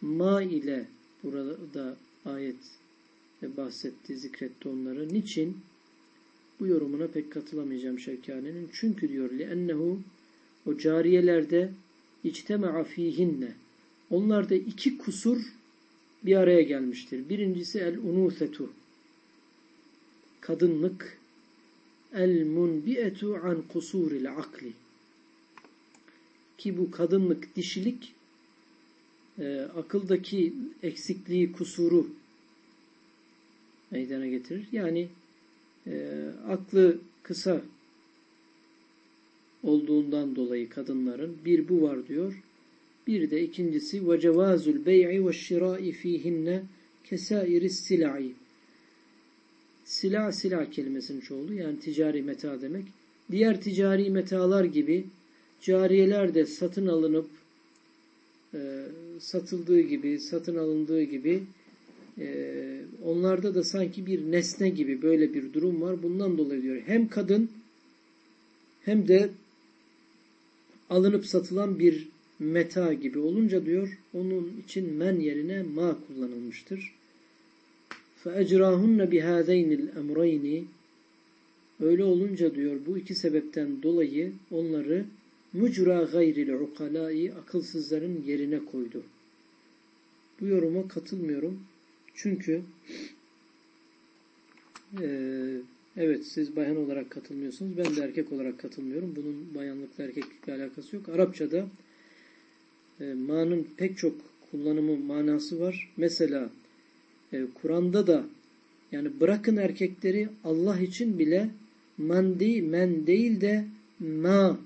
ma ile burada ayet bahsetti, zikretti onları. Niçin? Bu yorumuna pek katılamayacağım Şevkani'nin. Çünkü diyor لِأَنَّهُ o cariyelerde içtema'a fihinne onlarda iki kusur bir araya gelmiştir. Birincisi el-unuthetu kadınlık el-munbi'etu an kusuril akli ki bu kadınlık, dişilik e, akıldaki eksikliği, kusuru meydana getirir. Yani e, aklı kısa olduğundan dolayı kadınların bir bu var diyor. Bir de ikincisi ve cevazul bey'i ve şirai fihinne kesairis silai. Silah silah kelimesinin çoğulu yani ticari meta demek. Diğer ticari metalar gibi cariyeler de satın alınıp e, satıldığı gibi, satın alındığı gibi e, onlarda da sanki bir nesne gibi böyle bir durum var. Bundan dolayı diyor hem kadın hem de alınıp satılan bir meta gibi olunca diyor onun için men yerine ma kullanılmıştır. فَاَجْرَاهُنَّ بِهَذَيْنِ الْاَمْرَيْنِ Öyle olunca diyor bu iki sebepten dolayı onları mucra gayril ukalai akılsızların yerine koydu. Bu yoruma katılmıyorum. Çünkü e, evet siz bayan olarak katılmıyorsunuz. Ben de erkek olarak katılmıyorum. Bunun bayanlıkla erkeklikle alakası yok. Arapçada e, ma'nın pek çok kullanımı manası var. Mesela e, Kur'an'da da yani bırakın erkekleri Allah için bile man değil, men değil de ma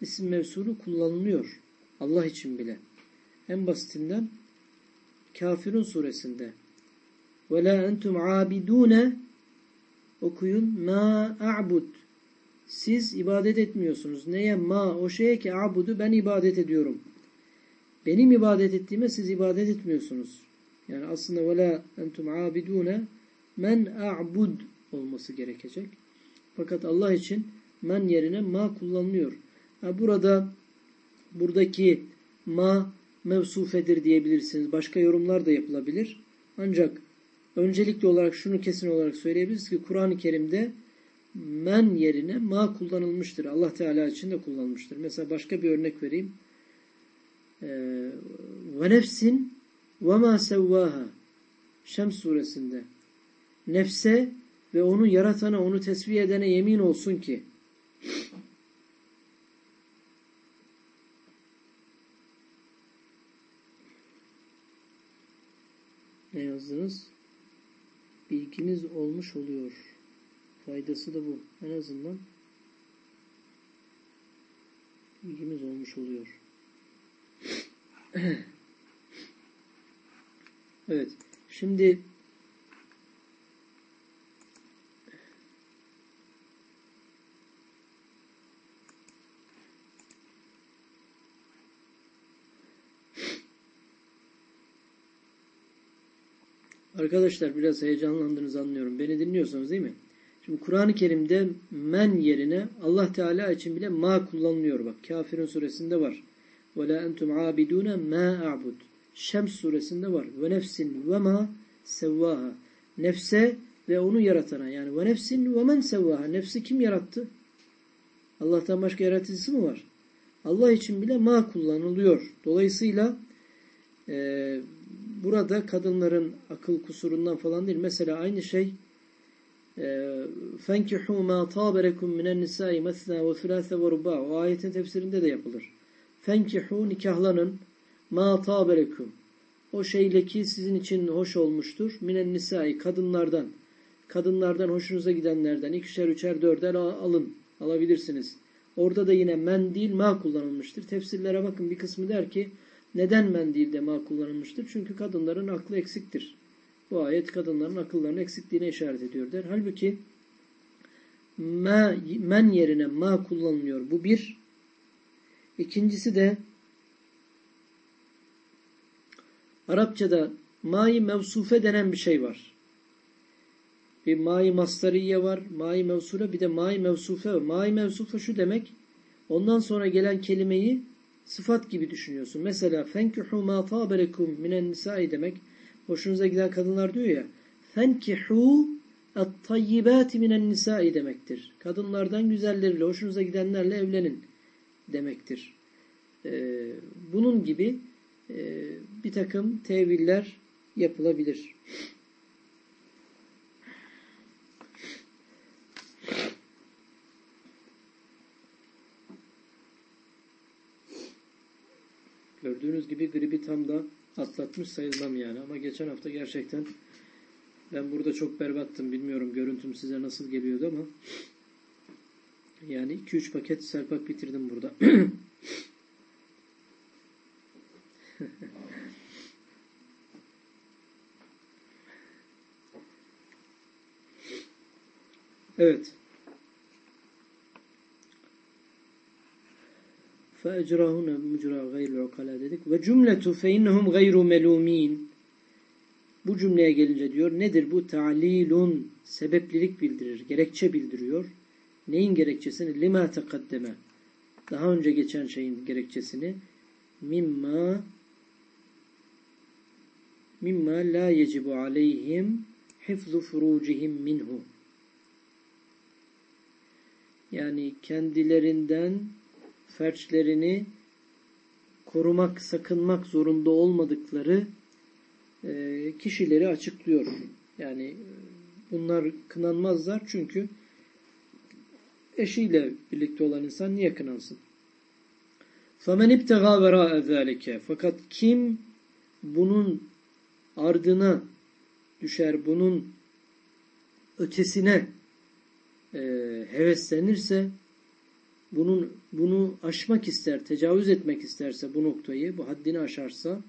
isim mevsulu kullanılıyor. Allah için bile. En basitinden Kafirun suresinde ve la entum abidune okuyun ma a'bud siz ibadet etmiyorsunuz. Neye? Ma o şeye ki abudu ben ibadet ediyorum. Benim ibadet ettiğime siz ibadet etmiyorsunuz. Yani aslında ve la entum abidune men a'bud olması gerekecek. Fakat Allah için men yerine ma kullanılıyor. Burada buradaki ma mevsufedir diyebilirsiniz. Başka yorumlar da yapılabilir. Ancak öncelikli olarak şunu kesin olarak söyleyebiliriz ki Kur'an-ı Kerim'de men yerine ma kullanılmıştır. Allah Teala için de kullanılmıştır. Mesela başka bir örnek vereyim. Ee, ve nefsin ve ma sevvaha Şems suresinde nefse ve onu yaratana, onu tesbih edene yemin olsun ki ne yazdınız? Bilgimiz olmuş oluyor. Faydası da bu. En azından bilgimiz olmuş oluyor. evet. Şimdi Arkadaşlar biraz heyecanlandığınızı anlıyorum. Beni dinliyorsunuz değil mi? Şimdi Kur'an-ı Kerim'de men yerine Allah Teala için bile ma kullanılıyor. Bak Kafirin suresinde var. Ve la entum abidune ma a'bud. Şems suresinde var. Ve nefsin ve ma sevvaha. Nefse ve onu yaratana yani ve nefsin ve men sevvaha. Nefsi kim yarattı? Allah'tan başka yaratıcısı mı var? Allah için bile ma kullanılıyor. Dolayısıyla e, burada kadınların akıl kusurundan falan değil. Mesela aynı şey فَنْكِحُوا مَا طَابَ لَكُمْ مِنَ النِّسَاءِ مَثْنَا وَثُلَاثَ وَرُبَاء O ayetin tefsirinde de yapılır. فَنْكِحُوا nikahlanın مَا طَابَ لَكُمْ O şeyle ki sizin için hoş olmuştur. مِنَ nisai kadınlardan. Kadınlardan hoşunuza gidenlerden ikişer, üçer, dörder alın. Alabilirsiniz. Orada da yine mendil ma kullanılmıştır. Tefsirlere bakın bir kısmı der ki neden mendilde ma kullanılmıştır? Çünkü kadınların aklı eksiktir. Bu ayet kadınların akıllarının eksikliğine işaret ediyor der. Halbuki ma, men yerine ma kullanılıyor. Bu bir. İkincisi de Arapçada mai mevsufe denen bir şey var. Bir mai masteriye var, mai mevsule bir de mai mevsufe var. Mai mevsufe şu demek, ondan sonra gelen kelimeyi sıfat gibi düşünüyorsun. Mesela fenkihu ma tabelekum minen nisai demek. Hoşunuza giden kadınlar diyor ya. Fenkihu et-tayyibati minen nisai demektir. Kadınlardan güzelleriyle, hoşunuza gidenlerle evlenin demektir. Ee, bunun gibi e, bir takım teviller yapılabilir. Gördüğünüz gibi gribi tam da atlatmış sayılmam yani. Ama geçen hafta gerçekten ben burada çok berbattım. Bilmiyorum görüntüm size nasıl geliyordu ama yani 2-3 paket serpak bitirdim burada. evet. فَاَجْرَاهُنَ مُجْرَى غَيْرِ الْعُقَلَى dedik. Ve cümletu فَاِنَّهُمْ غَيْرُ مَلُوم۪ينَ Bu cümleye gelince diyor nedir bu? Ta'lilun sebeplilik bildirir, gerekçe bildiriyor. Neyin gerekçesini? Lima tekaddeme. Daha önce geçen şeyin gerekçesini. Mimma mimma la yecibu aleyhim hifzu furucihim minhu. Yani kendilerinden ferçlerini korumak, sakınmak zorunda olmadıkları e, kişileri açıklıyor. Yani e, bunlar kınanmazlar çünkü eşiyle birlikte olan insan niye kınansın? فَمَنْ اِبْتَغَى وَرَاءَ ذَٰلِكَ Fakat kim bunun ardına düşer, bunun ötesine e, heveslenirse bunun bunu aşmak ister, tecavüz etmek isterse bu noktayı, bu haddini aşarsa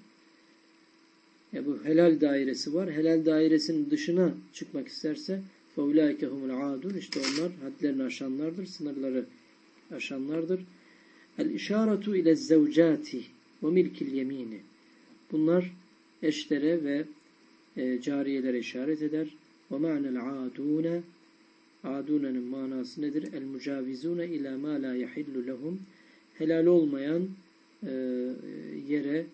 ya bu helal dairesi var. Helal dairesinin dışına çıkmak isterse فَاُولَٰئِكَ هُمُ الْعَادُونَ İşte onlar hadlerini aşanlardır, sınırları aşanlardır. El-işaretu ile zevcati ve milkil yemini. Bunlar eşlere ve e, cariyelere işaret eder. Ve ma'nel adune Adune'nin manası nedir? El mucavizune ila ma la yahillu lehum helal olmayan e, yere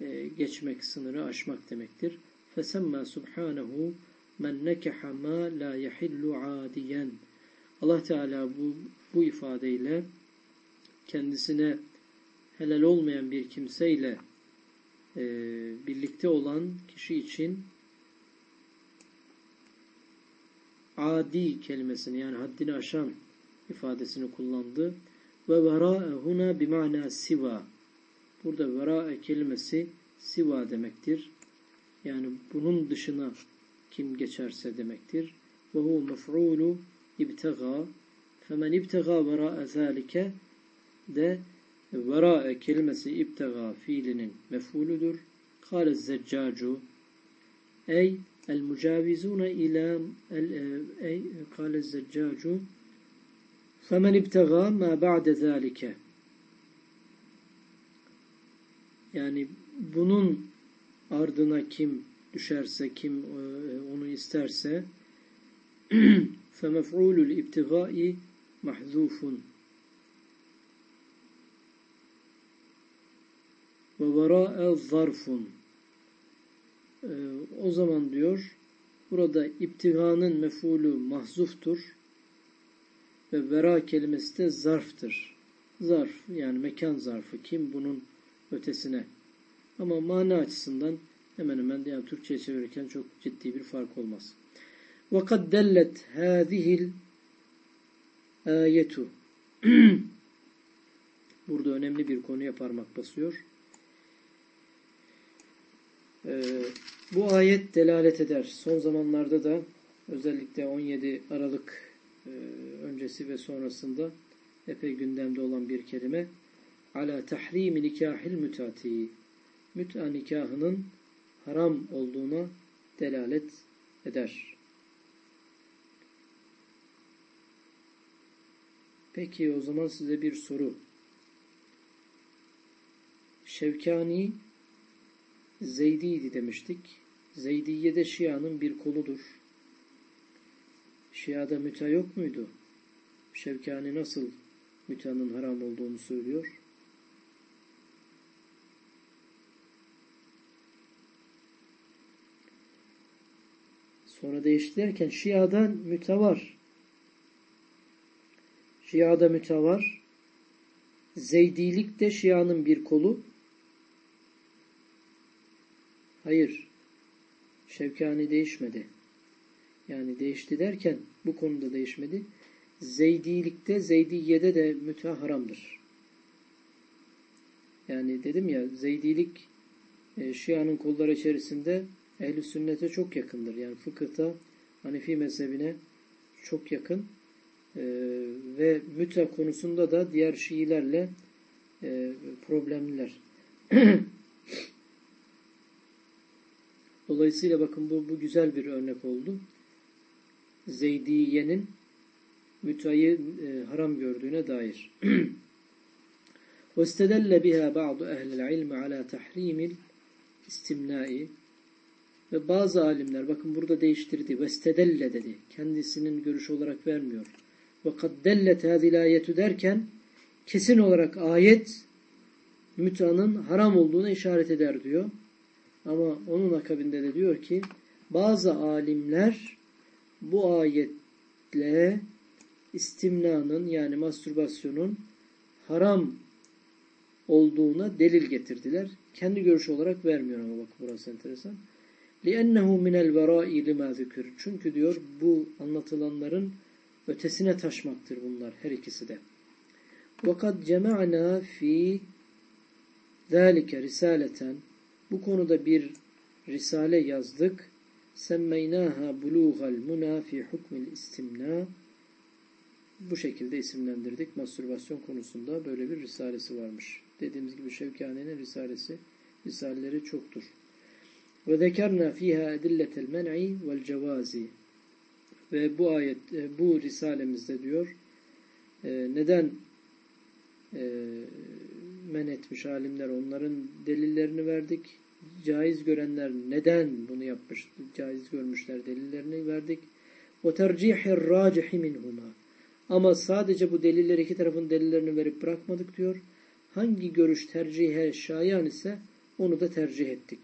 e, geçmek, sınırı aşmak demektir. Fesemma subhanehu men nekeha ma la yahillu adiyen. Allah Teala bu, bu ifadeyle kendisine helal olmayan bir kimseyle e, birlikte olan kişi için adi kelimesini yani haddini aşan ifadesini kullandı. Ve vera'e huna bima'na siva. Burada vera'e kelimesi siva demektir. Yani bunun dışına kim geçerse demektir. Ve hu mef'ulu ibtega. Femen ibtega vera'e zâlike de vera'e kelimesi ibtega fiilinin mef'uludur. Kâle zeccacu ey المجاوزون إلى أي قال الزجاج فمن ابتغى ما بعد ذلك yani bunun ardına kim düşerse, kim e, onu isterse فَمَفْعُولُ الْاِبْتِغَاءِ مَحْذُوفٌ وَوَرَاءَ ظَرْفٌ ee, o zaman diyor burada iptiganın mefulü mahzuftur ve vera kelimesi de zarftır. Zarf yani mekan zarfı. Kim bunun ötesine. Ama mana açısından hemen hemen yani Türkçe'ye çevirirken çok ciddi bir fark olmaz. وَقَدْ دَلَّتْ هَذِهِ الْآيَةُ Burada önemli bir konuya parmak basıyor. Ee, bu ayet delalet eder. Son zamanlarda da özellikle 17 Aralık e, öncesi ve sonrasında epey gündemde olan bir kelime. Ala tahrimi nikahil mütati. Müt'a nikahının haram olduğuna delalet eder. Peki o zaman size bir soru. Şevkani Zeydiydi demiştik. Zeydiye de Şia'nın bir koludur. Şia'da müta yok muydu? Şevkani nasıl mütanın haram olduğunu söylüyor? Sonra değişti derken Şia'da müta var. Şia'da müta var. Zeydilik de Şia'nın bir kolu. Hayır. Şevkani değişmedi. Yani değişti derken bu konuda değişmedi. Zeydilikte, Zeydiye'de de mütah haramdır. Yani dedim ya Zeydilik e, Şia'nın kolları içerisinde ehl sünnete çok yakındır. Yani fıkıhta Hanefi mezhebine çok yakın. E, ve müta konusunda da diğer Şiilerle e, problemliler. Dolayısıyla bakın bu, bu güzel bir örnek oldu. Zeydiye'nin mütayı e, haram gördüğüne dair. وَاسْتَدَلَّ بِهَا بَعْضُ اَهْلِ الْعِلْمِ عَلَى تَحْرِيمِ istimnai ve bazı alimler bakın burada değiştirdi. Vestedelle dedi. Kendisinin görüşü olarak vermiyor. Ve kad dellet hadilayetü derken kesin olarak ayet mütanın haram olduğuna işaret eder diyor. Ama onun akabinde de diyor ki bazı alimler bu ayetle istimnanın yani mastürbasyonun haram olduğuna delil getirdiler. Kendi görüşü olarak vermiyor ama bak burası enteresan. لِأَنَّهُ مِنَ الْوَرَائِ لِمَا ذِكِرْ Çünkü diyor bu anlatılanların ötesine taşmaktır bunlar her ikisi de. وَقَدْ جَمَعْنَا ف۪ي ذَٰلِكَ رِسَالَةً bu konuda bir risale yazdık. Semmeynaha buluğal muna fi hukmil istimna. Bu şekilde isimlendirdik. Mastürbasyon konusunda böyle bir risalesi varmış. Dediğimiz gibi Şevkani'nin risalesi, risaleleri çoktur. Ve zekerna fiha edilletel men'i vel cevazi. Ve bu ayet, e, bu risalemizde diyor, e, neden e, men etmiş alimler onların delillerini verdik. Caiz görenler neden bunu yapmış, caiz görmüşler delillerini verdik. O tercihir racihi minhuma. Ama sadece bu delilleri iki tarafın delillerini verip bırakmadık diyor. Hangi görüş tercihe şayan ise onu da tercih ettik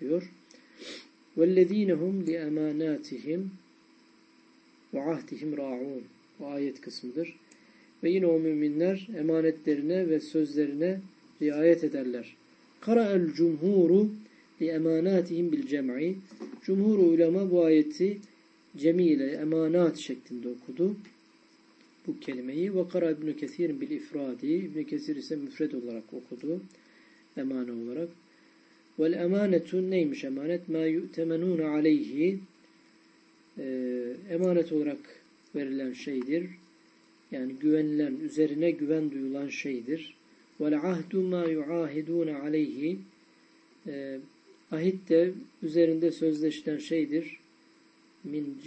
diyor. وَالَّذ۪ينَ هُمْ لِأَمَانَاتِهِمْ وَعَهْدِهِمْ رَاعُونَ Bu ayet kısmıdır. Ve yine o müminler emanetlerine ve sözlerine riayet ederler. Kara'el cumhuru li emanatihim bil cem'i. Cumhur ulema bu ayeti cemiyle emanat şeklinde okudu. Bu kelimeyi ve kara İbn Kesir bil ifradi. İbn Kesir ise müfred olarak okudu. Emane olarak. Vel emanetu neymiş emanet? Ma yu'temenun aleyhi. Ee, emanet olarak verilen şeydir yani güvenilen, üzerine güven duyulan şeydir. وَالْعَهْدُ مَا يُعَاهِدُونَ عَلَيْهِ e, Ahit de üzerinde sözleşilen şeydir. Min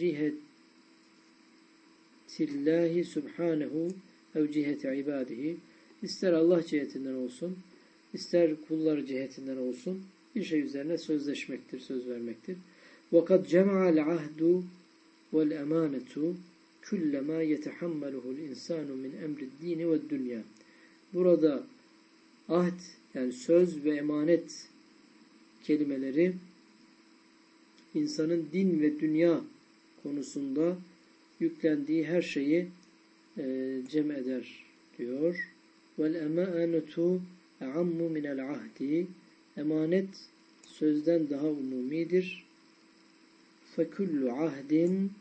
cihetillahi subhanehu ev ciheti ibadihi İster Allah cihetinden olsun, ister kulları cihetinden olsun bir şey üzerine sözleşmektir, söz vermektir. وَقَدْ جَمَعَ الْعَهْدُ وَالْاَمَانَةُ küllema yetehammeluhul insanu min emri dini ve dünya. Burada ahd yani söz ve emanet kelimeleri insanın din ve dünya konusunda yüklendiği her şeyi e, cem eder diyor. Vel emanetu ammu minel ahdi emanet sözden daha umumidir. Fekullu ahdin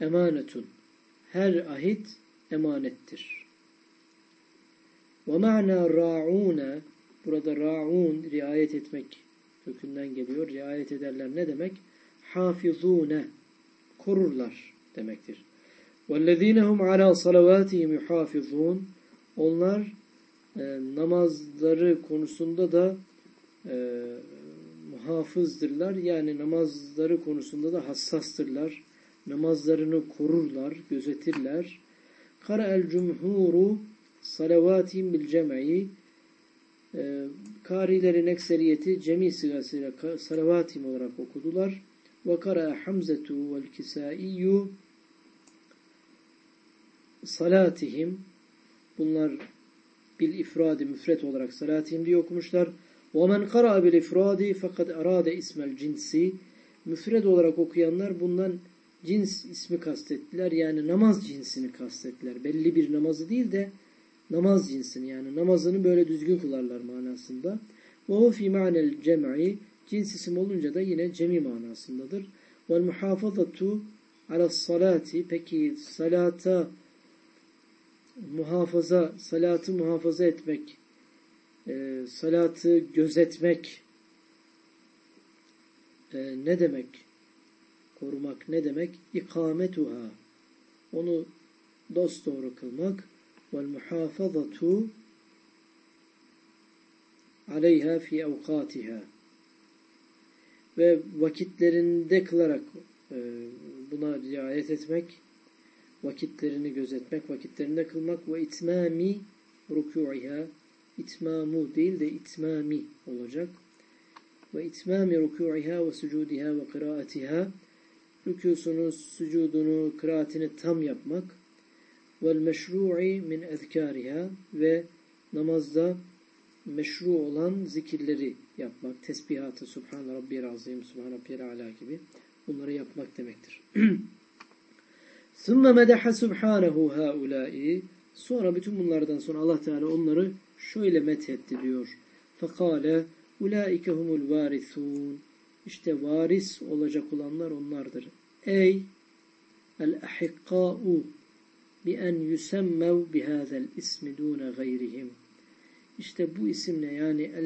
emanetun. Her ahit emanettir. Ve ma'na ra'une burada ra'un riayet etmek kökünden geliyor. Riayet ederler ne demek? Hafizune korurlar demektir. وَالَّذ۪ينَ هُمْ عَلَى صَلَوَاتِهِمْ يُحَافِظُونَ Onlar e, namazları konusunda da e, muhafızdırlar. Yani namazları konusunda da hassastırlar. Namazlarını korurlar, gözetirler. Kara el cumhuru salavatim bil cem'i e, Karilerin ekseriyeti cemi sigasıyla salavatim olarak okudular. Ve kara Hamzetu vel Kisaiyu salatihim bunlar bil ifradi müfret olarak salatihim diye okumuşlar. وَمَنْ قَرَأَ بِالْاِفْرَادِ فَقَدْ اَرَادَ ismel cinsi Müfred olarak okuyanlar bundan cins ismi kastettiler. Yani namaz cinsini kastettiler. Belli bir namazı değil de namaz cinsini yani namazını böyle düzgün kılarlar manasında. Ve o fi ma'nel cem'i cins isim olunca da yine cemi manasındadır. Ve muhafazatu ala salati peki salata muhafaza salatı muhafaza etmek e, salatı gözetmek e, ne demek? Korumak ne demek? İkametuha. Onu dosdoğru kılmak. Vel muhafazatu aleyha fi evkatiha. Ve vakitlerinde kılarak e, buna riayet etmek, vakitlerini gözetmek, vakitlerinde kılmak ve itmami ruku'iha itmamu değil de itmami olacak. Ve itmami rükû'iha ve sucudiha ve kıraatiha rükûsunu, sucudunu, kıraatini tam yapmak. Vel meşru'i min ezkâriha ve namazda meşru olan zikirleri yapmak. Tesbihatı, Subhan Rabbiyel Azim, Subhan Rabbiyel Ala gibi bunları yapmak demektir. ثُمَّ مَدَحَ سُبْحَانَهُ هَؤُلَاءِ Sonra bütün bunlardan sonra Allah Teala onları şöyle methetti diyor. Fekale ulaike humul varisun. İşte varis olacak olanlar onlardır. Ey el ahikkâ'u bi en yusemmev bihâzel ismi dûne gayrihim. İşte bu isimle yani el,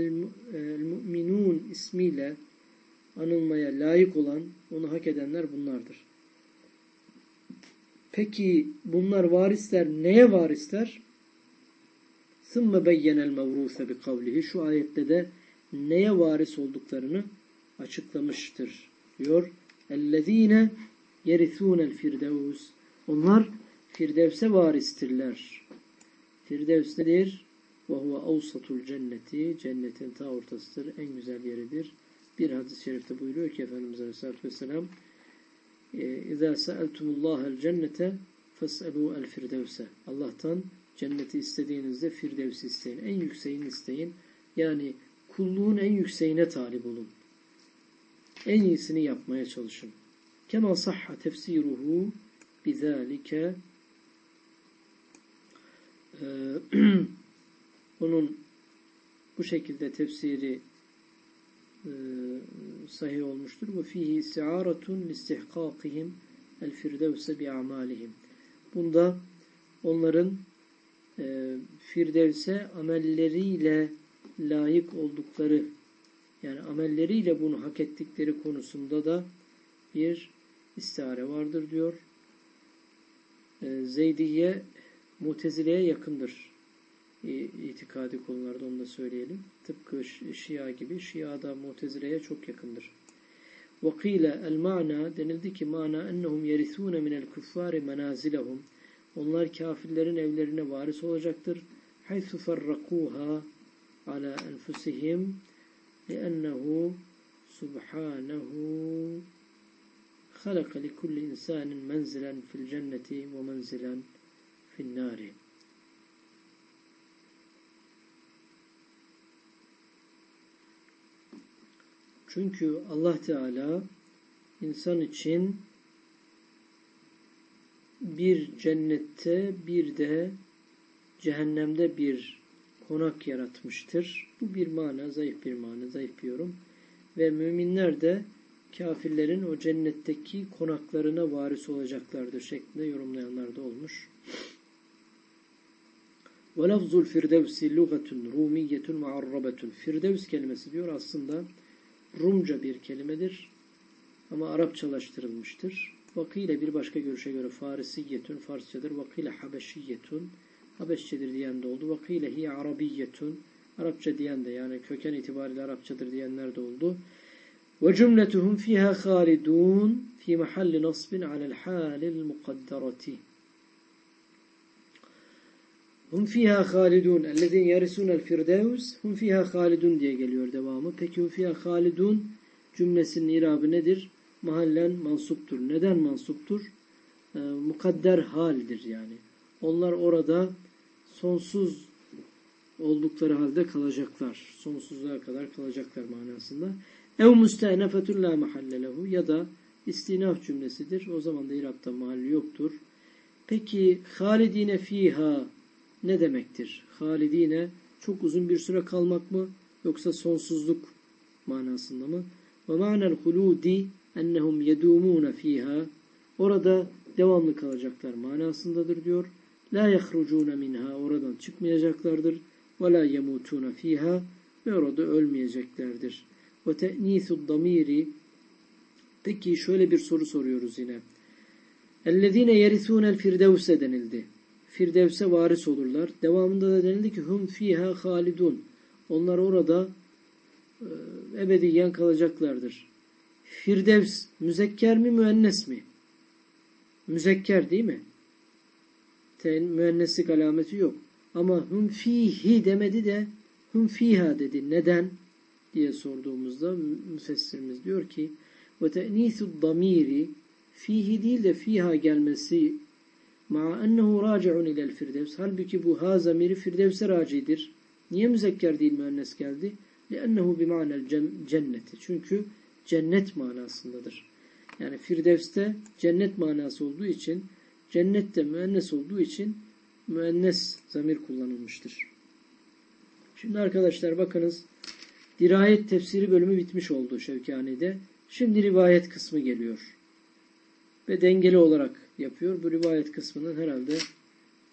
el müminun ismiyle anılmaya layık olan, onu hak edenler bunlardır. Peki bunlar varisler neye varisler? ثُمَّ بَيَّنَ الْمَوْرُوثَ بِقَوْلِهِ Şu ayette de neye varis olduklarını açıklamıştır diyor. اَلَّذ۪ينَ يَرِثُونَ الْفِرْدَوْسِ Onlar Firdevs'e varistirler. Firdevs nedir? وَهُوَ اَوْسَطُ cenneti Cennetin ta ortasıdır, en güzel yeridir. Bir hadis-i şerifte buyuruyor ki Efendimiz Aleyhisselatü Vesselam اِذَا سَأَلْتُمُ اللّٰهَ الْجَنَّةَ فَاسْأَلُوا الْفِرْدَوْسَ Allah'tan Cenneti istediğinizde Firdevs isteyin. En yükseğini isteyin. Yani kulluğun en yükseğine talip olun. En iyisini yapmaya çalışın. Kema sahha tefsiruhu bizalike ee, onun bu şekilde tefsiri e, sahih olmuştur. Ve fihi isti'aratun listihkakihim el firdevse bi amalihim. Bunda onların e, Firdevs'e amelleriyle layık oldukları yani amelleriyle bunu hak ettikleri konusunda da bir istihare vardır diyor. E, Zeydiye Mutezile'ye yakındır. E, itikadi konularda onu da söyleyelim. Tıpkı Şia gibi. Şia da Mutezile'ye çok yakındır. وَقِيلَ الْمَعْنَى denildi ki mana ennehum yerithûne minel kuffâri menazilehum onlar kafirlerin evlerine varis olacaktır. حَيْثُ فَرَّقُوهَا عَلَى أَنْفُسِهِمْ لِأَنَّهُ سُبْحَانَهُ خَلَقَ لِكُلِّ إِنسَانٍ مَنْزِلًا فِي الْجَنَّةِ وَمَنْزِلًا فِي النَّارِ Çünkü Allah Teala insan için bir cennette bir de cehennemde bir konak yaratmıştır. Bu bir mana, zayıf bir mana, zayıf bir yorum. Ve müminler de kafirlerin o cennetteki konaklarına varis olacaklardır şeklinde yorumlayanlar da olmuş. وَلَفْزُ الْفِرْدَوْسِ لُغَةٌ رُومِيَّةٌ مُعَرَّبَةٌ Firdevs kelimesi diyor aslında Rumca bir kelimedir ama Arapçalaştırılmıştır. Vakile bir başka görüşe göre Farisiyetun Farsçadır. Vakile Habeşiyetun Habeşçedir diyen de oldu. Vakile hiye Arabiyetun Arapça diyen de yani köken itibariyle Arapçadır diyenler de oldu. Ve cümletuhum fiha halidun fi mahalli nasbin alel halil mukadderati. Hum fiha halidun ellezine yarisunel firdevs hum fiha halidun diye geliyor devamı. Peki hum fiha halidun cümlesinin irabı nedir? Mahallen mansuptur. Neden mansuptur? Ee, mukadder haldir yani. Onlar orada sonsuz oldukları halde kalacaklar. Sonsuzluğa kadar kalacaklar manasında. Ev müstenefetun la mahalle lehu ya da istinaf cümlesidir. O zaman da irapta mahalli yoktur. Peki halidine fiha ne demektir? Halidine çok uzun bir süre kalmak mı yoksa sonsuzluk manasında mı? Ve ma'nel huludi ennehum yedumune fiha orada devamlı kalacaklar manasındadır diyor. La yahrucune minha oradan çıkmayacaklardır. Ve la yemutune fiha ve orada ölmeyeceklerdir. Ve te'nisud damiri Peki şöyle bir soru soruyoruz yine. Ellezine yerisûnel firdevse denildi. Firdevse varis olurlar. Devamında da denildi ki hum fiha halidun. Onlar orada e, ebediyen kalacaklardır. Firdevs müzekker mi müennes mi? Müzekker değil mi? Ten, müenneslik alameti yok. Ama hum fihi demedi de hum fiha dedi. Neden? diye sorduğumuzda müfessirimiz diyor ki ve te'nisu damiri fihi değil de fiha gelmesi ma ennehu raci'un ilel firdevs halbuki bu ha zamiri firdevse racidir. Niye müzekker değil müennes geldi? لِأَنَّهُ بِمَعْنَ cenneti. Çünkü cennet manasındadır. Yani Firdevs'te cennet manası olduğu için cennette müennes olduğu için müennes zamir kullanılmıştır. Şimdi arkadaşlar bakınız dirayet tefsiri bölümü bitmiş oldu Şevkani'de. Şimdi rivayet kısmı geliyor. Ve dengeli olarak yapıyor. Bu rivayet kısmının herhalde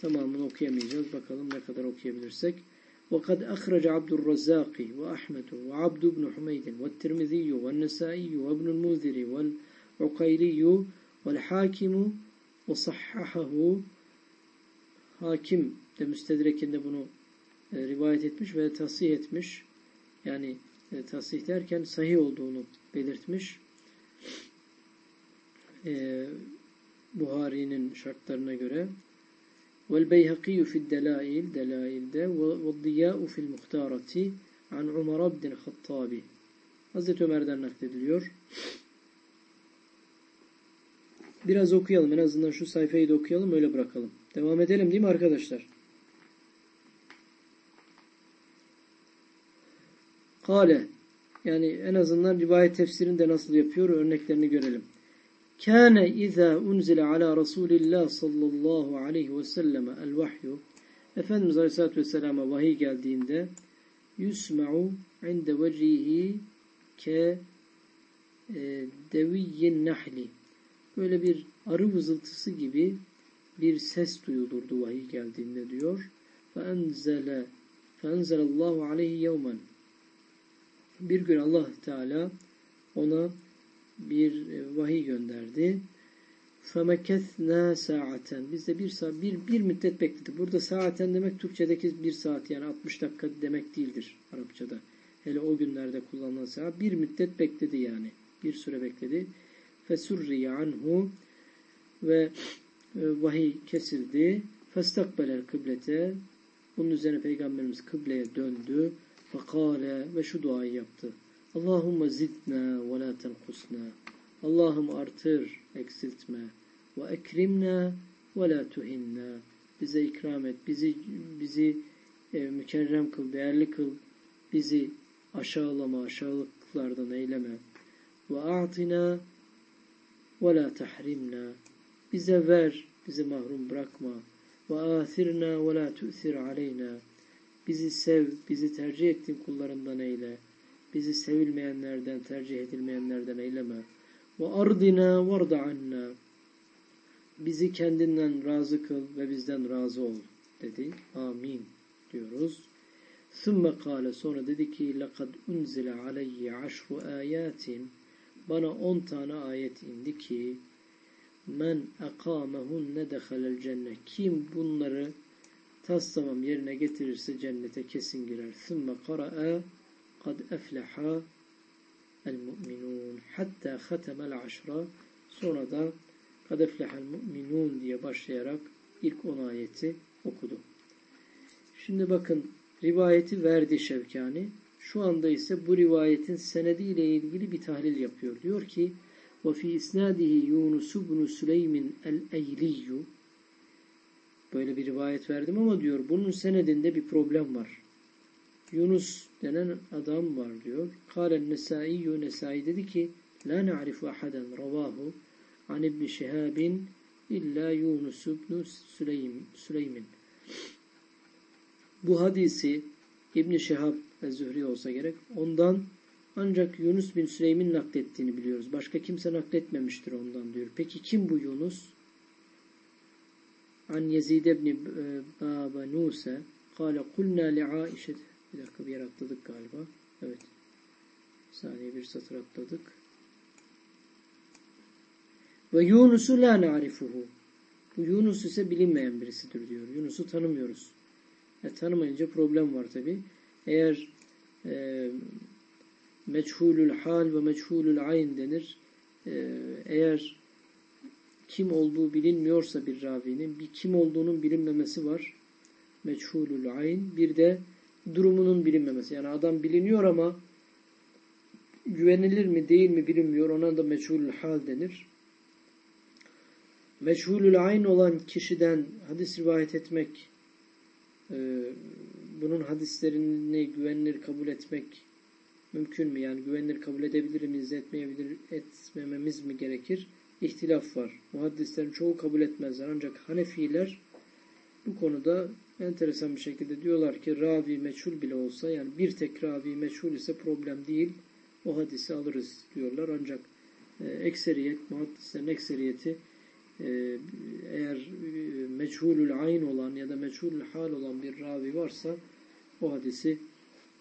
tamamını okuyamayacağız. Bakalım ne kadar okuyabilirsek. وقد أخرج عبد الرزاق وأحمد وعبد بن حميد والترمذي والنسائي وابن المنذر والعقيلي والحاكم ve sahhahahu hakim de müstedrekinde bunu e, rivayet etmiş ve tasih etmiş. Yani e, tasih derken sahih olduğunu belirtmiş. E, Buhari'nin şartlarına göre vel beyhakiyü fid delail delailde ve diyâ'u fil muhtarati an Umar ibn Hattabi Hazreti Ömer'den naklediliyor. Biraz okuyalım. En azından şu sayfayı da okuyalım. Öyle bırakalım. Devam edelim değil mi arkadaşlar? Kale yani en azından rivayet tefsirinde nasıl yapıyor örneklerini görelim. Kâne izâ unzile alâ Resulillah sallallahu aleyhi ve selleme el vahyu Efendimiz Aleyhisselatü Vesselam'a vahiy geldiğinde yusma'u inde vecihi ke e, deviyyin nahli böyle bir arı vızıltısı gibi bir ses duyulurdu vahiy geldiğinde diyor. فَاَنْزَلَ فَاَنْزَلَ اللّٰهُ عَلَيْهِ يَوْمًا Bir gün Allah Teala ona bir e, vahiy gönderdi. فَمَكَثْنَا saaten. Biz de bir saat, bir, bir müddet bekledik. Burada saaten demek Türkçedeki bir saat yani 60 dakika demek değildir Arapçada. Hele o günlerde kullanılan saat. Bir müddet bekledi yani. Bir süre bekledi. fesurri anhu ve e, vahiy kesildi. Festakbelel kıblete bunun üzerine Peygamberimiz kıbleye döndü. Fekale ve şu duayı yaptı. Allahümme zidna ve la tenkusna. Allah'ım artır, eksiltme. Ve ekrimna ve la tuhinna. Bize ikram et, bizi bizi e, mükerrem kıl, değerli kıl. Bizi aşağılama, aşağılıklardan eyleme. Ve a'tina ve la tahrimna. Bize ver, bizi mahrum bırakma. Ve athirna ve la tu'thir aleyna. Bizi sev, bizi tercih ettiğin kullarından eyle. Bizi sevilmeyenlerden, tercih edilmeyenlerden eyleme. Ve ardina varda anna. Bizi kendinden razı kıl ve bizden razı ol dedi. Amin diyoruz. Sümme kâle sonra dedi ki لَقَدْ اُنْزِلَ عَلَيَّ عَشْرُ آيَاتٍ bana on tane ayet indi ki men akamehunne dehalel cennet. Kim bunları tas tamam yerine getirirse cennete kesin girer. Sümme kara'a kad efleha el mu'minun. Hatta khatemel aşra. Sonra da kad eflehel mu'minun diye başlayarak ilk on ayeti okudu. Şimdi bakın rivayeti verdi Şevkani. Şu anda ise bu rivayetin senediyle ilgili bir tahlil yapıyor. Diyor ki وَفِي إِسْنَادِهِ يُونُسُ بْنُ سُلَيْمٍ الْاَيْلِيُّ Böyle bir rivayet verdim ama diyor bunun senedinde bir problem var. Yunus denen adam var diyor. Kâlen Nesaiyyü Nesai dedi ki La na'rifu ahaden ravahu an ibn Şihabin illa Yunus ibn Süleym, Süleymin. Bu hadisi İbn Şihab ve Zühri olsa gerek. Ondan ancak Yunus bin Süleym'in naklettiğini biliyoruz. Başka kimse nakletmemiştir ondan diyor. Peki kim bu Yunus? An Yezid ibn Babanuse kâle kulna li Aişe bir dakika bir yer atladık galiba. Evet. Bir saniye bir satır atladık. Ve Yunus'u la na'rifuhu. Bu Yunus ise bilinmeyen birisidir diyor. Yunus'u tanımıyoruz. E, tanımayınca problem var tabi. Eğer e, meçhulül hal ve meçhulül ayn denir. E, eğer kim olduğu bilinmiyorsa bir ravinin bir kim olduğunun bilinmemesi var. Meçhulül ayn. Bir de durumunun bilinmemesi. Yani adam biliniyor ama güvenilir mi değil mi bilinmiyor. Ona da meçhulül hal denir. Meçhulül ayn olan kişiden hadis rivayet etmek bunun hadislerini güvenilir kabul etmek mümkün mü? Yani güvenilir kabul edebilir miyiz, etmeyebilir, etmememiz mi gerekir? İhtilaf var. Muhaddislerin çoğu kabul etmezler. Ancak Hanefiler bu konuda enteresan bir şekilde diyorlar ki ravi meçhul bile olsa yani bir tek ravi meçhul ise problem değil. O hadisi alırız diyorlar. Ancak e, ekseriyet, muhaddislerin ekseriyeti eğer e, meçhulül ayn olan ya da meçhulül hal olan bir ravi varsa o hadisi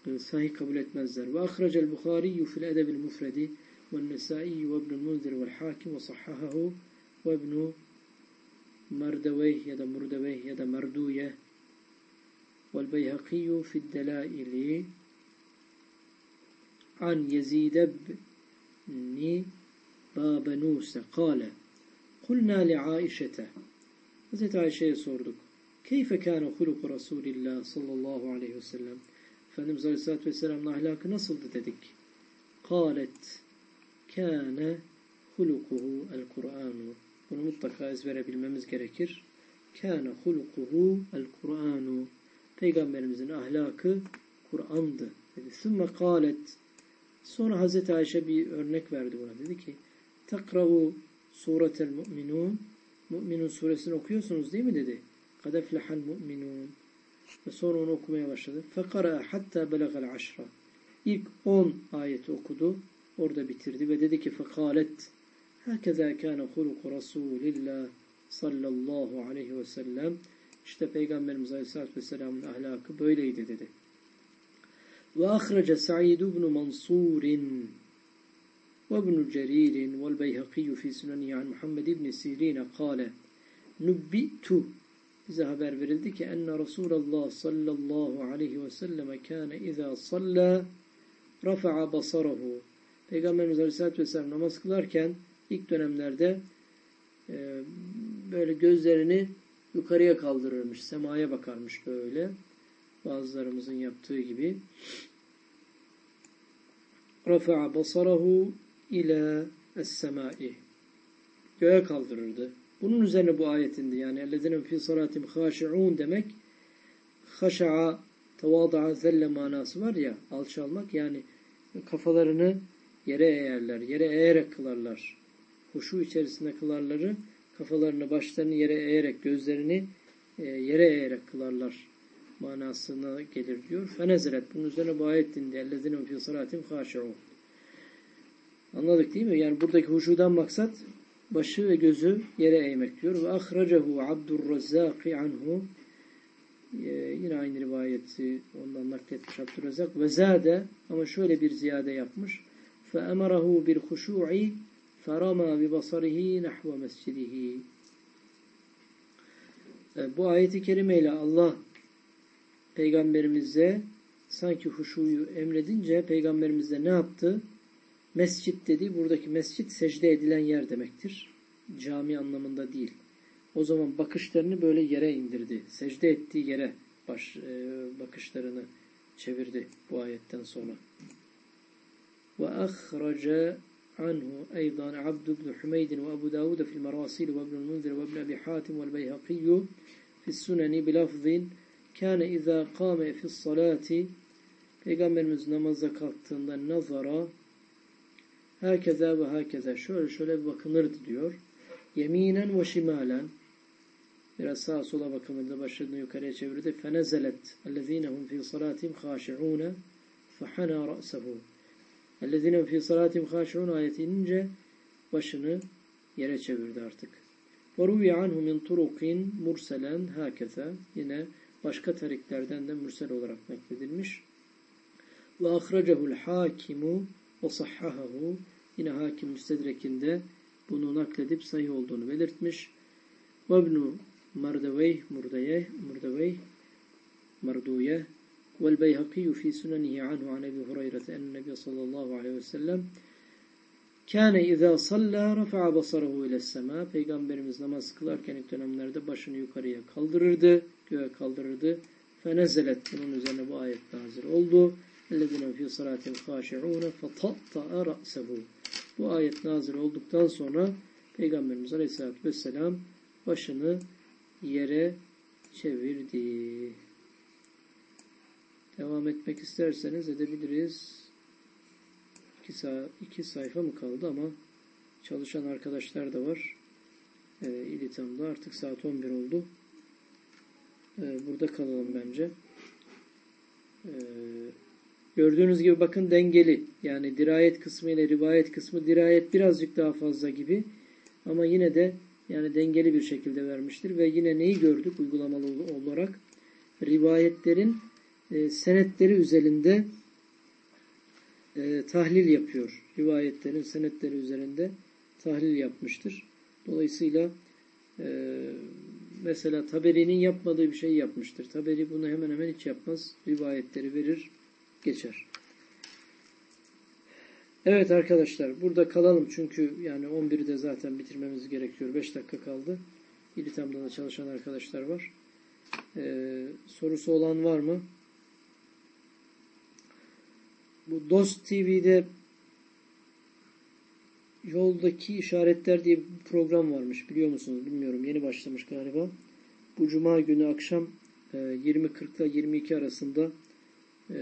e, sahih kabul etmezler. Ve ahracel Bukhari fil edebil mufredi ve nesai ve ibnül munzir vel hakim ve sahhahahu ve ibnü Mardaveyh ya da Murdaveyh ya da Marduye vel Beyhakiyu fid delaili an Yezid ibn Babanuse kâle Kulna li Aişete Hazreti Ayşe'ye sorduk. Keyfe kâne huluku Resulillah sallallahu aleyhi ve sellem Efendimiz Aleyhisselatü Vesselam'ın ahlakı nasıldı dedik. Kâlet kâne hulukuhu el Kur'anu Bunu mutlaka ezbere bilmemiz gerekir. Kâne hulukuhu el Kur'anu Peygamberimizin ahlakı Kur'an'dı. Dedi. Sümme kâlet Sonra Hazreti Ayşe bir örnek verdi buna. Dedi ki Takravu suretel mu'minun Mü'minun suresini okuyorsunuz değil mi dedi. Kadeflehal mu'minun ve sonra onu okumaya başladı. Fekara hatta belegal aşra. İlk 10 ayeti okudu. Orada bitirdi ve dedi ki fekalet Hakeza kâne huluku Resulillah sallallahu aleyhi ve sellem. İşte Peygamberimiz Aleyhisselatü Vesselam'ın ahlakı böyleydi dedi. Ve ahraca Sa'id ibn Mansur'in وابن جرير والبيهقي في سننه عن محمد بن سيرين قال نبئت bize haber verildi ki enne Resulullah sallallahu aleyhi ve selleme kâne izâ sallâ rafa'a basarahu Peygamberimiz aleyhissalatü vesselam namaz kılarken ilk dönemlerde e, böyle gözlerini yukarıya kaldırırmış, semaya bakarmış böyle. Bazılarımızın yaptığı gibi. Rafa'a basarahu ila es-semai. Göğe kaldırırdı. Bunun üzerine bu ayetindi. Yani ellezine fi salatim haşi'un demek haşa'a tevada'a zelle manası var ya alçalmak yani kafalarını yere eğerler. Yere eğerek kılarlar. Huşu içerisinde kılarları kafalarını başlarını yere eğerek gözlerini e, yere eğerek kılarlar manasına gelir diyor. Feneziret. Bunun üzerine bu ayet dindi. Ellezine fi salatim haşi'un. Anladık değil mi? Yani buradaki huşudan maksat başı ve gözü yere eğmek diyor. Ve ahracahu Abdurrazzaki anhu ee, yine aynı rivayeti ondan nakletmiş Abdurrazak. Ve zade ama şöyle bir ziyade yapmış. Fe emarahu bil huşu'i ferama bi basarihi nahve mescidihi. Ee, bu ayeti kerimeyle Allah peygamberimize sanki huşuyu emredince peygamberimiz de ne yaptı? Mescit dedi. Buradaki mescit secde edilen yer demektir. Cami anlamında değil. O zaman bakışlarını böyle yere indirdi. Secde ettiği yere baş, e, bakışlarını çevirdi bu ayetten sonra. Ve ahraca anhu aydan Abd ibn Humeyd ve Abu Davud fil marasil ve ibn Munzir ve ibn Abi Hatim ve Beyhaqi fi sunani bilafzin kâne izâ kâme fis salati Peygamberimiz namaza kalktığında nazara herkese ve herkese şöyle şöyle bakınırdı diyor. Yeminen ve şimalen biraz sağa sola bakınırdı. Başını yukarıya çevirdi. Fenezelet ellezinehum fi salatihim khâşi'ûne fehana ra'sehu ellezinehum fi salatihim khâşi'ûne ayeti inince başını yere çevirdi artık. وَرُوِيَ عَنْهُ مِنْ طُرُقٍ murselen hakeza yine başka tariklerden de mürsel olarak nakledilmiş. Ve ahracehu'l hakimu ve sahhahahu yine hakim müstedrekinde bunu nakledip sahih olduğunu belirtmiş. Ve ibnu Mardaveyh Murdayeh Murdaveyh Marduye vel Beyhaki fi sunanihi anhu an Ebi Hureyre en Nebi sallallahu aleyhi ve sellem Kâne izâ sallâ rafa'a basarahu ile sema. Peygamberimiz namaz kılarken ilk dönemlerde başını yukarıya kaldırırdı, göğe kaldırırdı. Fenezelet bunun üzerine bu ayet nazil oldu. اَلَّذِينَ فِي صَلَاتِهِمْ خَاشِعُونَ فَطَطَّأَ رَأْسَهُ Bu ayet nazil olduktan sonra Peygamberimiz Aleyhisselatü Vesselam başını yere çevirdi. Devam etmek isterseniz edebiliriz. İki, sa iki sayfa mı kaldı ama çalışan arkadaşlar da var. E, İlitam'da artık saat 11 oldu. E, burada kalalım bence. E, gördüğünüz gibi bakın dengeli. Yani dirayet kısmı ile rivayet kısmı dirayet birazcık daha fazla gibi. Ama yine de yani dengeli bir şekilde vermiştir. Ve yine neyi gördük uygulamalı olarak? Rivayetlerin e, senetleri üzerinde e, tahlil yapıyor. Rivayetlerin senetleri üzerinde tahlil yapmıştır. Dolayısıyla e, mesela Taberi'nin yapmadığı bir şey yapmıştır. Taberi bunu hemen hemen hiç yapmaz. Rivayetleri verir, geçer. Evet arkadaşlar burada kalalım çünkü yani 11'de zaten bitirmemiz gerekiyor. 5 dakika kaldı. İlitam'da da çalışan arkadaşlar var. Ee, sorusu olan var mı? Bu Dost TV'de Yoldaki işaretler diye bir program varmış. Biliyor musunuz? Bilmiyorum. Yeni başlamış galiba. Bu cuma günü akşam 20.40 ile 22 arasında e,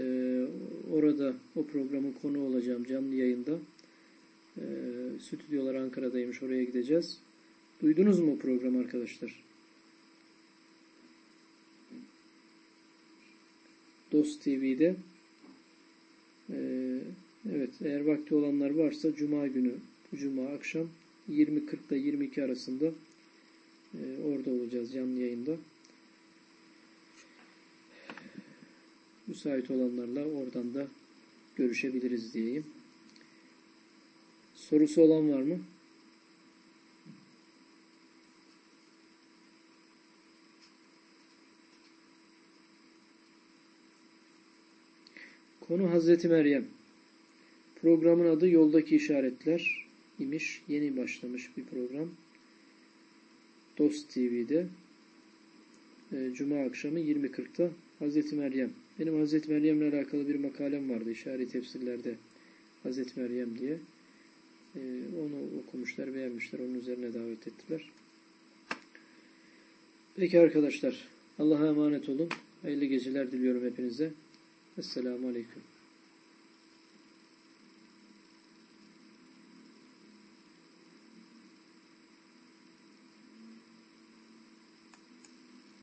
orada o programın konu olacağım canlı yayında. E, stüdyolar Ankara'daymış. Oraya gideceğiz. Duydunuz mu o programı arkadaşlar? Dost TV'de ee, evet eğer vakti olanlar varsa Cuma günü Cuma akşam 20.40 ile 22 arasında e, orada olacağız canlı yayında. Müsait olanlarla oradan da görüşebiliriz diyeyim. Sorusu olan var mı? Konu Hazreti Meryem. Programın adı Yoldaki İşaretler imiş. Yeni başlamış bir program. Dost TV'de e, Cuma akşamı 20.40'da Hazreti Meryem. Benim Hazreti Meryem'le alakalı bir makalem vardı işaret tefsirlerde Hazreti Meryem diye. E, onu okumuşlar, beğenmişler. Onun üzerine davet ettiler. Peki arkadaşlar. Allah'a emanet olun. Hayırlı geceler diliyorum hepinize. Esselamu Aleyküm.